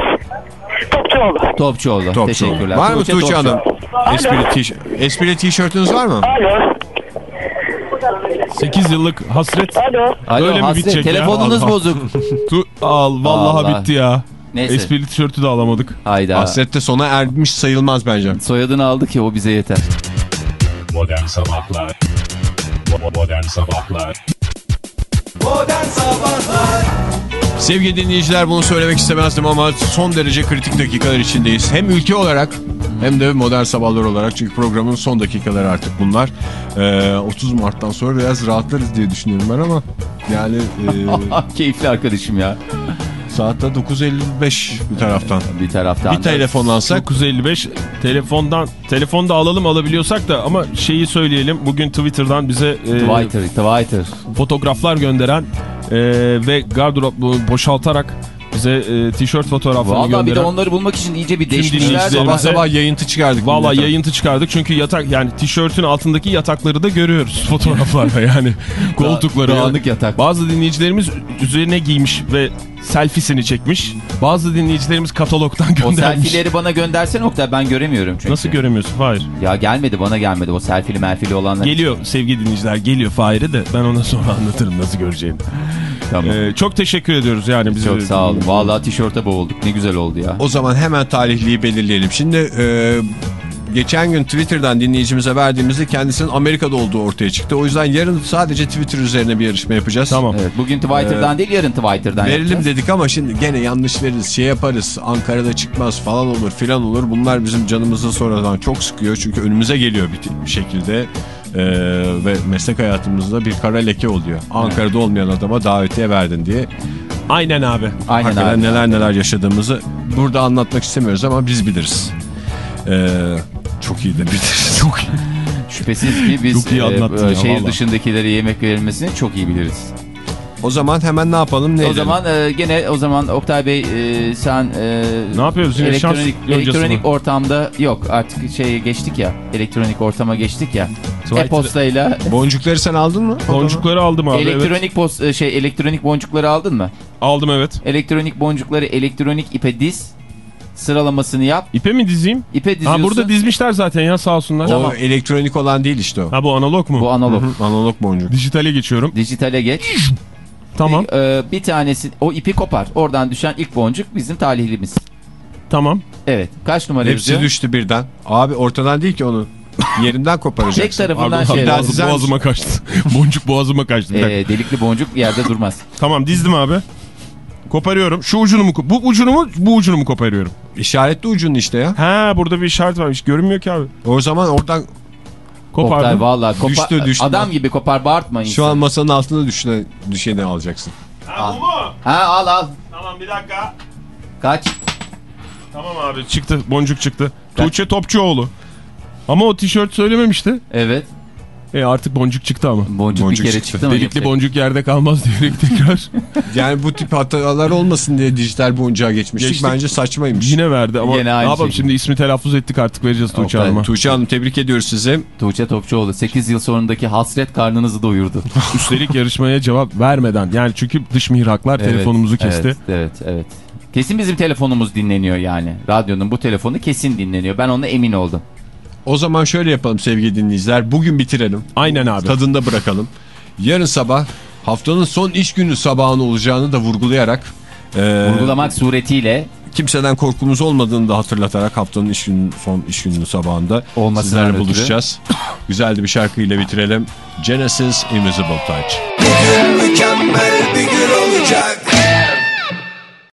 Topçuoğlu. Topçuoğlu. Topçu. Teşekkürler. Var mı Tuğçe Topçu. Hanım? Esprili tişörtünüz var mı? Alo. 8 yıllık hasret. Alo. Alo Böyle mi Hasret, bitecek ya? telefonunuz Allah. bozuk. Tu al vallahi Allah. bitti ya. Neyse. Esprili tişörtü de alamadık. Hayda. Hasrette sona ermiş sayılmaz bence. Soyadını aldı ki o bize yeter. Modern Sabahlar Modern Sabahlar Modern Sabahlar Sevgili dinleyiciler bunu söylemek istemezdim ama son derece kritik dakikalar içindeyiz. Hem ülke olarak hem de modern sabahlar olarak çünkü programın son dakikaları artık bunlar. Ee, 30 Mart'tan sonra biraz rahatlarız diye düşünüyorum ben ama yani e, Keyifli arkadaşım ya. saatte 9.55 bir taraftan. Bir taraftan. Bir telefon alsak 955 telefondan telefon da alalım alabiliyorsak da ama şeyi söyleyelim bugün Twitter'dan bize e, Twitter, Twitter. fotoğraflar gönderen e, ve gardırop boşaltarak bize e, tişört fotoğraflarını Vallahi bir de gönderen onları bulmak için iyice bir değişmişler. sabah sabah yayıntı çıkardık. Valla yayıntı çıkardık çünkü yatak yani tişörtün altındaki yatakları da görüyoruz fotoğraflarda yani koltukları. Dağınık yatak. Bazı dinleyicilerimiz üzerine giymiş ve selfiesini çekmiş. Bazı dinleyicilerimiz katalogdan O göndermiş. selfie'leri bana göndersene Oktay ben göremiyorum çünkü. Nasıl göremiyorsun? Hayır. Ya gelmedi bana gelmedi o selfie'li merfili olanlar. Geliyor sevgili dinleyiciler geliyor Fahir'e de ben ona sonra anlatırım nasıl göreceğimi. Tamam. Ee, çok teşekkür ediyoruz yani. Bizi Çok sağ olun. Vallahi tişörte boğulduk. Ne güzel oldu ya. O zaman hemen tarihliyi belirleyelim. Şimdi e, geçen gün Twitter'dan dinleyicimize verdiğimizde kendisinin Amerika'da olduğu ortaya çıktı. O yüzden yarın sadece Twitter üzerine bir yarışma yapacağız. Tamam. Evet, bugün Twitter'dan değil yarın Twitter'dan Verelim yapacağız. dedik ama şimdi gene yanlış veririz, şey yaparız, Ankara'da çıkmaz falan olur filan olur. Bunlar bizim canımızı sonradan çok sıkıyor çünkü önümüze geliyor bir, bir şekilde Ee, ve meslek hayatımızda bir kara leke oluyor. Ankara'da olmayan adama davetiye verdin diye. Aynen abi. Aynen Hakikaten abi. neler neler yaşadığımızı burada anlatmak istemiyoruz ama biz biliriz. Ee, çok iyi de biliriz. Çok iyi. Şüphesiz ki biz Çok iyi e, anlattın ya, şehir valla. dışındakilere yemek verilmesini çok iyi biliriz. O zaman hemen ne yapalım? Ne O edelim? zaman e, gene o zaman Oktay Bey e, sen e, Ne yapıyoruz yine şans elektronik, elektronik ortamda yok artık şeye geçtik ya elektronik ortama geçtik ya e-postayla Boncukları sen aldın mı? Boncukları aldım abi. Evet. elektronik post e, şey elektronik boncukları aldın mı? Aldım evet. Elektronik boncukları elektronik ipe diz sıralamasını yap. İpe mi dizeyim? İpe diziyorsun. Ha burada dizmişler zaten ya sağ olsunlar. O elektronik olan değil işte o. Ha bu analog mu? Bu analog. Analog boncuk. Dijitale geçiyorum. Dijitale geç. Tamam. Ee, bir tanesi o ipi kopar. Oradan düşen ilk boncuk bizim talihlimiz. Tamam. Evet. Kaç numara Hepsi yazıyor? düştü birden. Abi ortadan değil ki onu. Yerinden koparacaksın. Tek tarafından Pardon, şey. boğazım- boğazıma kaçtı. Boncuk boğazıma kaçtı. Bir. Ee, delikli boncuk yerde durmaz. Tamam dizdim abi. Koparıyorum. Şu ucunu mu? Bu ucunu mu? Bu ucunu mu koparıyorum? İşaretli ucun işte ya. Ha burada bir işaret varmış. Görünmüyor ki abi. O zaman oradan Oktay Kopardım. valla kopar, Düştü, düştü. adam gibi kopar bağırtma şu an masanın altında düşene, düşeni alacaksın. Ha, bu mu? Ha al al. Tamam bir dakika. Kaç? Tamam abi çıktı. Boncuk çıktı. Tuğçe Topçuoğlu. Ama o tişört söylememişti. Evet. E artık boncuk çıktı ama. Boncuk, Boncuk bir kere çıktı. çıktı, Delikli yapacak- boncuk yerde kalmaz diyerek tekrar Yani bu tip hatalar olmasın diye dijital boncuğa geçmiştik. Geçtik. Bence saçmaymış. yine verdi ama Yine ne yapalım şekilde. şimdi ismi telaffuz ettik artık vereceğiz Tuğçe Hanım'a. Tuğçe Hanım tebrik ediyoruz sizi. Tuğçe Topçuoğlu 8 yıl sonundaki hasret karnınızı doyurdu. Üstelik yarışmaya cevap vermeden yani çünkü dış mihraklar Evet, telefonumuzu kesti. Evet, evet, evet. Kesin bizim telefonumuz dinleniyor yani. Radyonun bu telefonu kesin dinleniyor. Ben ona emin oldum. O zaman şöyle yapalım sevgili dinleyiciler. Bugün bitirelim. Aynen abi. Tadında bırakalım. Yarın sabah haftanın son iş günü sabahın olacağını da vurgulayarak e, Vurgulamak suretiyle kimseden korkumuz olmadığını da hatırlatarak haftanın iş günü, son iş günü sabahında Olmasından sizlerle ötürü. buluşacağız. Güzel de bir şarkıyla bitirelim. Genesis Invisible Touch. Mükemmel